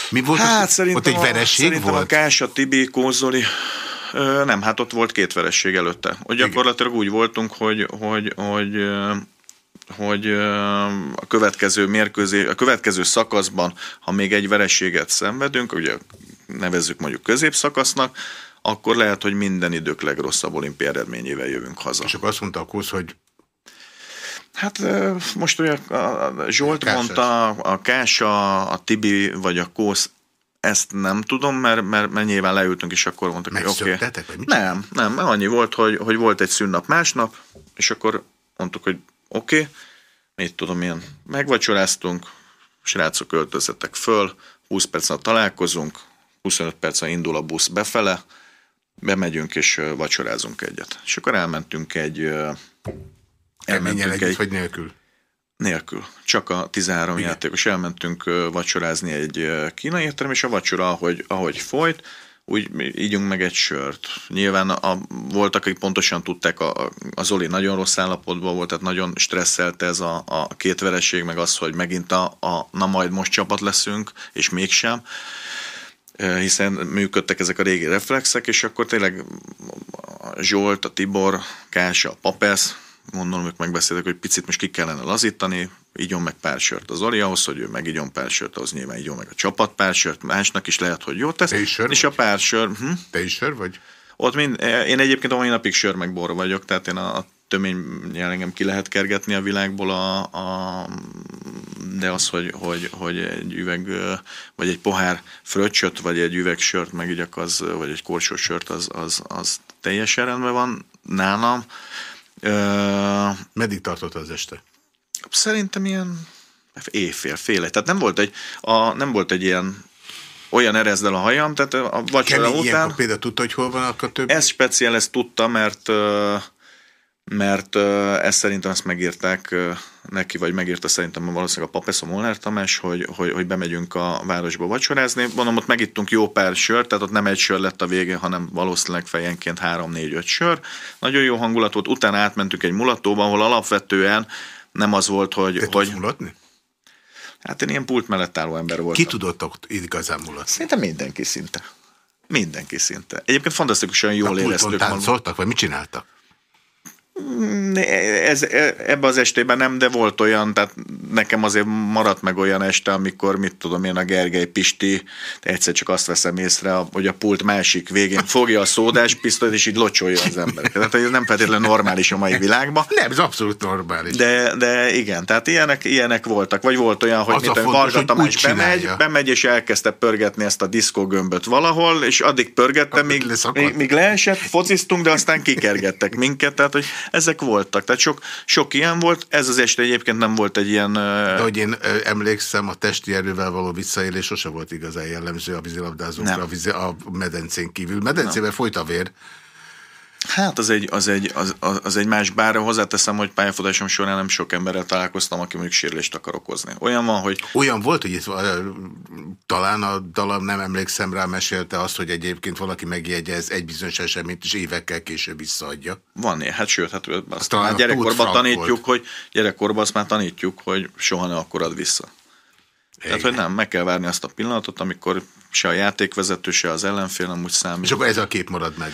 Mi volt hát, szerintem ott egy vereség szerintem volt? a Kása, Tibi, Kózoli nem, hát ott volt két veresség előtte. Hogy gyakorlatilag úgy voltunk, hogy, hogy, hogy, hogy a következő mérkőzés, a következő szakaszban, ha még egy verességet szenvedünk, ugye nevezzük mondjuk középszakasznak, akkor lehet, hogy minden idők legrosszabb olimpiai eredményével jövünk haza. És akkor azt mondta a Kusz, hogy Hát most ugye a Zsolt Kásás. mondta, a Kása, a Tibi vagy a Kósz, ezt nem tudom, mert, mert, mert nyilván leültünk, és akkor mondtak, hogy oké. Okay. Nem, nem, annyi volt, hogy, hogy volt egy szünnap másnap, és akkor mondtuk, hogy oké, okay, mit tudom én, megvacsoráztunk, srácok öltözettek föl, 20 percen találkozunk, 25 percen indul a busz befele, bemegyünk és vacsorázunk egyet. És akkor elmentünk egy Elmentünk együtt, egy, vagy nélkül? Nélkül. Csak a 13 Igen. játékos. Elmentünk vacsorázni egy kínai étterem, és a vacsora, ahogy, ahogy folyt, úgy ígyunk meg egy sört. Nyilván a, voltak, akik pontosan tudták, a, a Zoli nagyon rossz állapotban volt, tehát nagyon stresszelte ez a, a két vereség, meg az, hogy megint a, a na majd most csapat leszünk, és mégsem hiszen működtek ezek a régi reflexek, és akkor tényleg a Zsolt, a Tibor, Kása, a Papesz, gondolom, ők megbeszéltek, hogy picit most ki kellene lazítani, igyon meg pár sört az Oli, ahhoz, hogy ő meg igyon pár sört, ahhoz nyilván igyon meg a csapat pár sört, másnak is lehet, hogy jó tesz. Te is sör és vagy? a pár sör. Hm? Te is sör vagy? Ott mind, én egyébként a mai napig sör meg bor vagyok, tehát én a, a töményel engem ki lehet kergetni a világból, a, a, de az, hogy, hogy, hogy egy üveg, vagy egy pohár fröccsöt, vagy egy üveg sört megigyak, az, vagy egy korsós sört, az, az, az teljesen rendben van nálam. Uh, Meddig tartott az este? Szerintem ilyen éjfél, fél. Tehát nem volt egy, a, nem volt egy ilyen olyan erezdel a hajam, tehát a vacsora Kemény, után... például tudta, hogy hol van a többi? Ez speciál, ezt tudta, mert mert ezt szerintem ezt megírták neki, vagy megírta szerintem valószínűleg a Papesz, a Molnár Tamás, hogy, hogy, hogy bemegyünk a városba vacsorázni. Mondom, ott megittunk jó pár sör, tehát ott nem egy sör lett a végén, hanem valószínűleg fejenként három, négy, öt sör. Nagyon jó hangulat volt, utána átmentünk egy mulatóba, ahol alapvetően nem az volt, hogy... Te hogy mulatni? Hát én ilyen pult mellett álló ember voltam. Ki tudott ott igazán mulatni? Szerintem mindenki szinte. Mindenki szinte. Egyébként fantasztikusan jól éreztük. táncoltak, vagy mit csináltak? Ez, ebbe az estében nem, de volt olyan, tehát nekem azért maradt meg olyan este, amikor, mit tudom én, a Gergely Pisti, egyszer csak azt veszem észre, hogy a pult másik végén fogja a szódás pisztolyt, és így locsolja az ember. Tehát ez nem feltétlenül normális a mai világban. Nem, ez abszolút normális. De, de igen, tehát ilyenek, ilyenek voltak. Vagy volt olyan, hogy mit Varga Tamás bemegy, bemegy, és elkezdte pörgetni ezt a diszkógömböt valahol, és addig pörgette, míg, míg, míg leesett, fociztunk, de aztán kikergettek minket, tehát hogy ezek voltak. Tehát sok, sok ilyen volt, ez az este egyébként nem volt egy ilyen... De hogy én emlékszem, a testi erővel való visszaélés sose volt igazán jellemző a vízilabdázókra, a, vízi, a medencén kívül. Medencével folyt a vér, Hát az egy, az egy, az, az egy más, bár hozzáteszem, hogy pályafutásom során nem sok emberrel találkoztam, aki mondjuk sérülést akar okozni. Olyan van, hogy... Olyan volt, hogy itt talán a dalam, nem emlékszem rá, mesélte azt, hogy egyébként valaki megjegyez egy bizonyos eseményt, és évekkel később visszaadja. Van ilyen, hát sőt, hát azt már gyerekkorban tanítjuk, volt. hogy gyerekkorban azt már tanítjuk, hogy soha ne akkor ad vissza. Igen. Tehát, hogy nem, meg kell várni azt a pillanatot, amikor se a játékvezető, se az ellenfél nem úgy számít. És akkor ez a kép marad meg.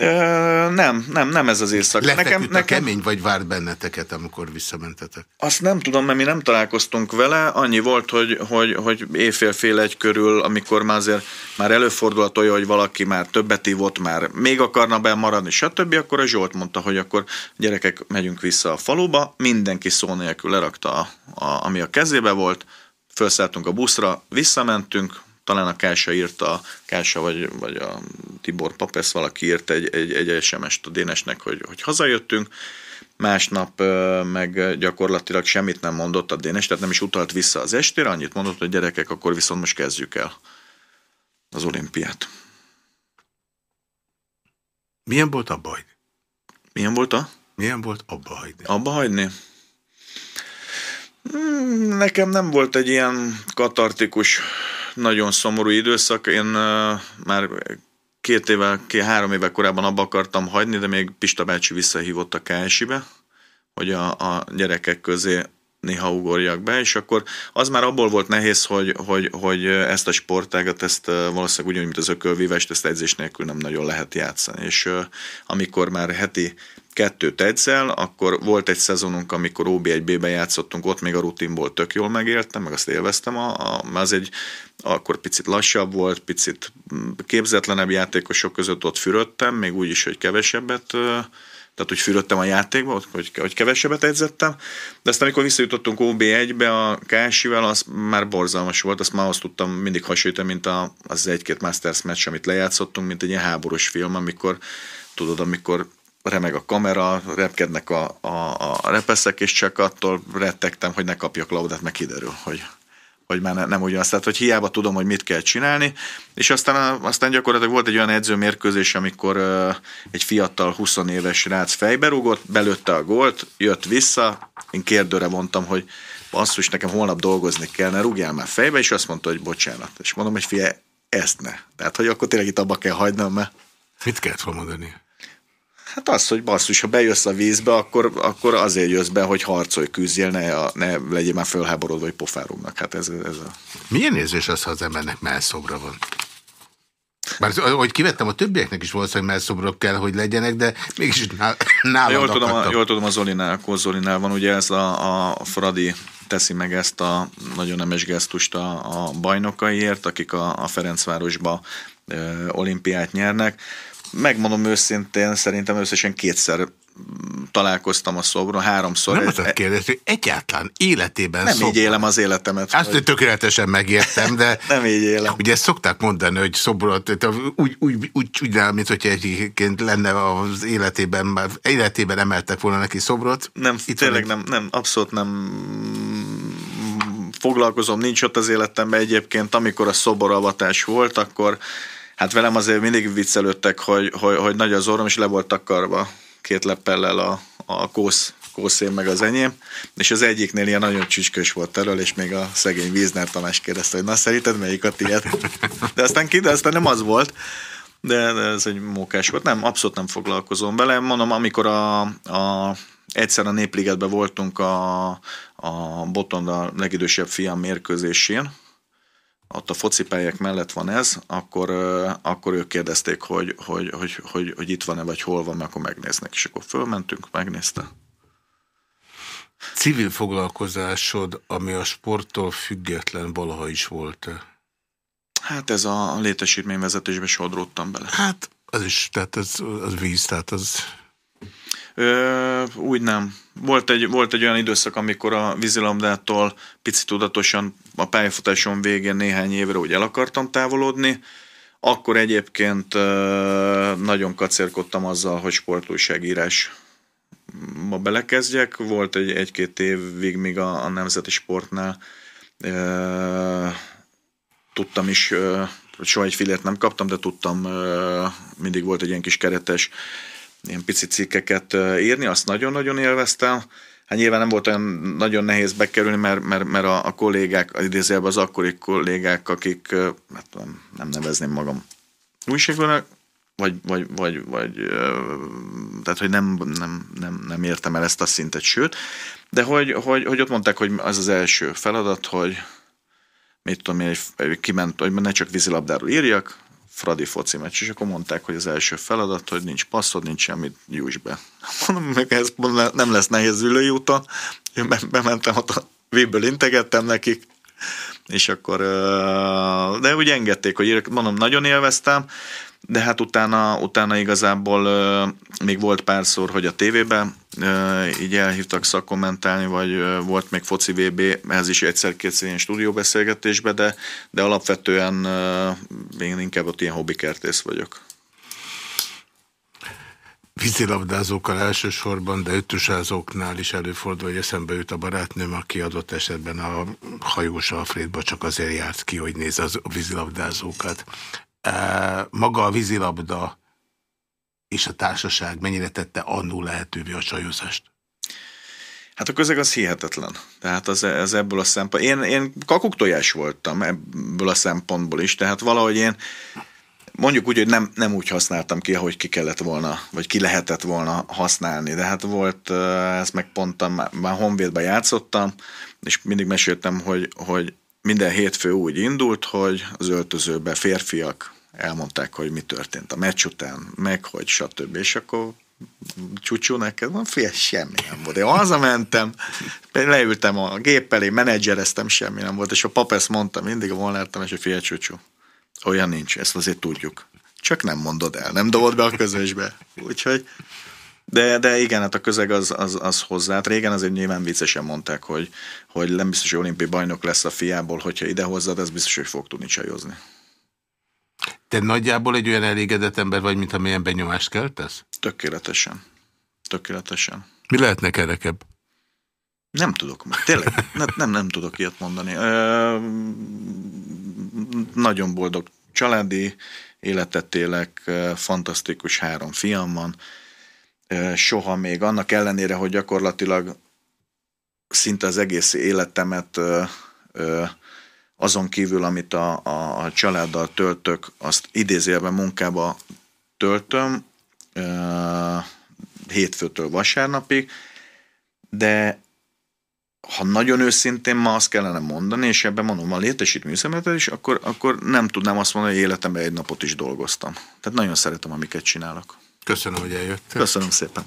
Ö, nem, nem, nem ez az éjszak. Nekem, nekem kemény, vagy várt benneteket, amikor visszamentetek? Azt nem tudom, mert mi nem találkoztunk vele. Annyi volt, hogy, hogy, hogy éjfél fél egy körül, amikor már azért már előfordulhat olyan, hogy valaki már többet ívott, már még akarna benn maradni, stb. Akkor a Zsolt mondta, hogy akkor gyerekek, megyünk vissza a faluba. Mindenki szó nélkül lerakta, a, a, ami a kezébe volt. Felszálltunk a buszra, visszamentünk, talán a Kása írta, Kása vagy, vagy a Tibor Papesz, valaki írt egy, egy, egy SMS-t a Dénesnek, hogy, hogy hazajöttünk, másnap meg gyakorlatilag semmit nem mondott a Dénes, tehát nem is utalt vissza az estére, annyit mondott, hogy gyerekek, akkor viszont most kezdjük el az olimpiát. Milyen volt abba hagyni? Milyen volt a? Milyen volt abba hagyni? Abba hagyni? Hmm, nekem nem volt egy ilyen katartikus nagyon szomorú időszak. Én már két éve, két, három éve korábban abba akartam hagyni, de még Pista bácsi visszahívott a KSI-be, hogy a, a gyerekek közé néha ugorjak be, és akkor az már abból volt nehéz, hogy, hogy, hogy ezt a sportágat, ezt valószínűleg ugyanúgy, mint az ökölvívest, ezt edzés nélkül nem nagyon lehet játszani. És amikor már heti kettőt edzel, akkor volt egy szezonunk, amikor OB1B-ben játszottunk, ott még a rutinból tök jól megéltem, meg azt élveztem, a, a, az egy akkor picit lassabb volt, picit képzetlenebb játékosok között ott fürödtem, még úgy is, hogy kevesebbet tehát úgy fürödtem a játékba, hogy, hogy kevesebbet edzettem, de aztán amikor visszajutottunk OB1-be a Kásivel, az már borzalmas volt, azt már azt tudtam mindig hasonlítani, mint az egy-két Masters meccs, amit lejátszottunk, mint egy ilyen háborús film, amikor tudod, amikor remeg a kamera, repkednek a, a, a repeszek, és csak attól rettegtem, hogy ne kapjak labdát, meg kiderül, hogy hogy már nem ugyanaz. Tehát, hogy hiába tudom, hogy mit kell csinálni. És aztán, aztán gyakorlatilag volt egy olyan edzőmérkőzés, amikor uh, egy fiatal 20 éves rác fejbe rúgott, belőtte a gólt, jött vissza, én kérdőre mondtam, hogy basszus, nekem holnap dolgozni kell, ne rúgjál már fejbe, és azt mondta, hogy bocsánat. És mondom, hogy fia, ezt ne. Tehát, hogy akkor tényleg itt abba kell hagynom, mert... Mit kellett volna mondani? Hát az, hogy basszus, ha bejössz a vízbe, akkor, akkor azért jössz be, hogy harcolj, küzdjél, ne, a, ne legyél már fölháborodva, hogy pofárumnak. Hát ez, ez a... Milyen érzés az, ha az embernek melszobra van? Bár hogy kivettem, a többieknek is valószínűleg melszobrok kell, hogy legyenek, de mégis nálam jól tudom, a, jól tudom, a Zolinál, Zolinál van, ugye ez a, a Fradi teszi meg ezt a nagyon nemes gesztust a, a bajnokaiért, akik a, a Ferencvárosba e, olimpiát nyernek megmondom őszintén, szerintem összesen kétszer találkoztam a szobron, háromszor. Nem azt kérdezni, hogy egyáltalán életében Nem szokták. így élem az életemet. Azt hogy... tökéletesen megértem, de... nem így élem. Ugye ezt szokták mondani, hogy szobrot, úgy, úgy, úgy, úgy nem, mint hogyha egyébként lenne az életében, már életében emeltek volna neki szobrot. Nem, Itt tényleg nem, nem, abszolút nem foglalkozom, nincs ott az életemben egyébként, amikor a szoboravatás volt, akkor Hát velem azért mindig viccelődtek, hogy, hogy, hogy nagy az orrom, és le volt takarva két leppellel a, a kósz, kószén meg az enyém, és az egyiknél ilyen nagyon csücskös volt elől, és még a szegény Vízner Tamás kérdezte, hogy na szerinted melyik a tiéd? De aztán ki, de aztán nem az volt, de, de ez egy mókás volt. Nem, abszolút nem foglalkozom vele. Mondom, amikor a, a egyszer a Népligetben voltunk a, a Botonda legidősebb fiam mérkőzésén, ott a focipályák mellett van ez, akkor, akkor ők kérdezték, hogy, hogy, hogy, hogy, hogy itt van-e, vagy hol van, akkor megnéznek. És akkor fölmentünk, megnézte. Civil foglalkozásod, ami a sporttól független valaha is volt -e? Hát ez a létesítményvezetésbe sodródtam bele. Hát az is, tehát az, az víz, tehát az... Ö, úgy nem. Volt egy, volt egy olyan időszak, amikor a vízilabdától pici tudatosan a pályafutásom végén néhány évre úgy el akartam távolodni, akkor egyébként nagyon kacérkodtam azzal, hogy sportújságírás ma belekezdjek. Volt egy, egy-két évig még a, a Nemzeti Sportnál e, tudtam is, e, soha egy filért nem kaptam, de tudtam, e, mindig volt egy ilyen kis keretes ilyen pici cikkeket írni, azt nagyon-nagyon élveztem. Hát nyilván nem volt olyan nagyon nehéz bekerülni, mert, mert, mert a, a kollégák, idézőjelben az akkori kollégák, akik, hát nem, nem nevezném magam újságban, vagy, vagy, vagy, vagy tehát, hogy nem, nem, nem, nem értem el ezt a szintet, sőt, de hogy, hogy, hogy ott mondták, hogy az az első feladat, hogy mit tudom én, kiment, hogy ne csak vízilabdáról írjak, Fradi foci meccs, és akkor mondták, hogy az első feladat, hogy nincs passzod, nincs semmit, gyújts be. Mondom, meg ez nem lesz nehéz ülői úton. Én bementem ott a vébből integettem nekik, és akkor, de úgy engedték, hogy mondom, nagyon élveztem, de hát utána, utána igazából még volt párszor, hogy a tévében így elhívtak szakkommentálni, vagy volt még foci VB, ez is egyszer-kétszer ilyen stúdióbeszélgetésbe, de, de alapvetően én inkább ott ilyen hobbikertész vagyok. Vízilabdázókkal elsősorban, de ötösázóknál is előfordul, hogy eszembe jut a barátnőm, aki adott esetben a hajós Alfredba csak azért járt ki, hogy néz az vízilabdázókat. Maga a vízilabda és a társaság mennyire tette annó lehetővé a csajozást? Hát a közeg az hihetetlen. Tehát az, az ebből a szempontból. Én, én kakuktojás voltam ebből a szempontból is, tehát valahogy én mondjuk úgy, hogy nem, nem úgy használtam ki, ahogy ki kellett volna, vagy ki lehetett volna használni, de hát volt, ez meg pont, már Honvédben játszottam, és mindig meséltem, hogy, hogy minden hétfő úgy indult, hogy az öltözőbe férfiak elmondták, hogy mi történt a meccs után, meg hogy stb. És akkor csúcsú neked van, fél, semmi nem volt. Én hazamentem, leültem a gép elé, menedzsereztem, semmi nem volt, és a pap ezt mondta mindig, a volnáltam, és a fél csúcsú. Olyan nincs, ezt azért tudjuk. Csak nem mondod el, nem dobod be a közösbe. Úgyhogy, de, de igen, hát a közeg az, az, az hozzá. Hát régen azért nyilván viccesen mondták, hogy, hogy nem biztos, hogy olimpiai bajnok lesz a fiából, hogyha ide hozzad, ez biztos, hogy fog tudni csajozni. Te nagyjából egy olyan elégedett ember vagy, mint amilyen benyomást keltesz? Tökéletesen. Tökéletesen. Mi lehetne kerekebb? Nem tudok, tényleg ne, nem, nem tudok ilyet mondani. Ö, nagyon boldog családi életet élek, fantasztikus három fiam van. Soha még annak ellenére, hogy gyakorlatilag szinte az egész életemet ö, ö, azon kívül, amit a, a, a családdal töltök, azt idézélve munkába töltöm, hétfőtől vasárnapig, de ha nagyon őszintén ma azt kellene mondani, és ebben mondom a létesítműüzemetet is, akkor, akkor nem tudnám azt mondani, hogy életemben egy napot is dolgoztam. Tehát nagyon szeretem, amiket csinálok. Köszönöm, hogy eljöttél. Köszönöm szépen.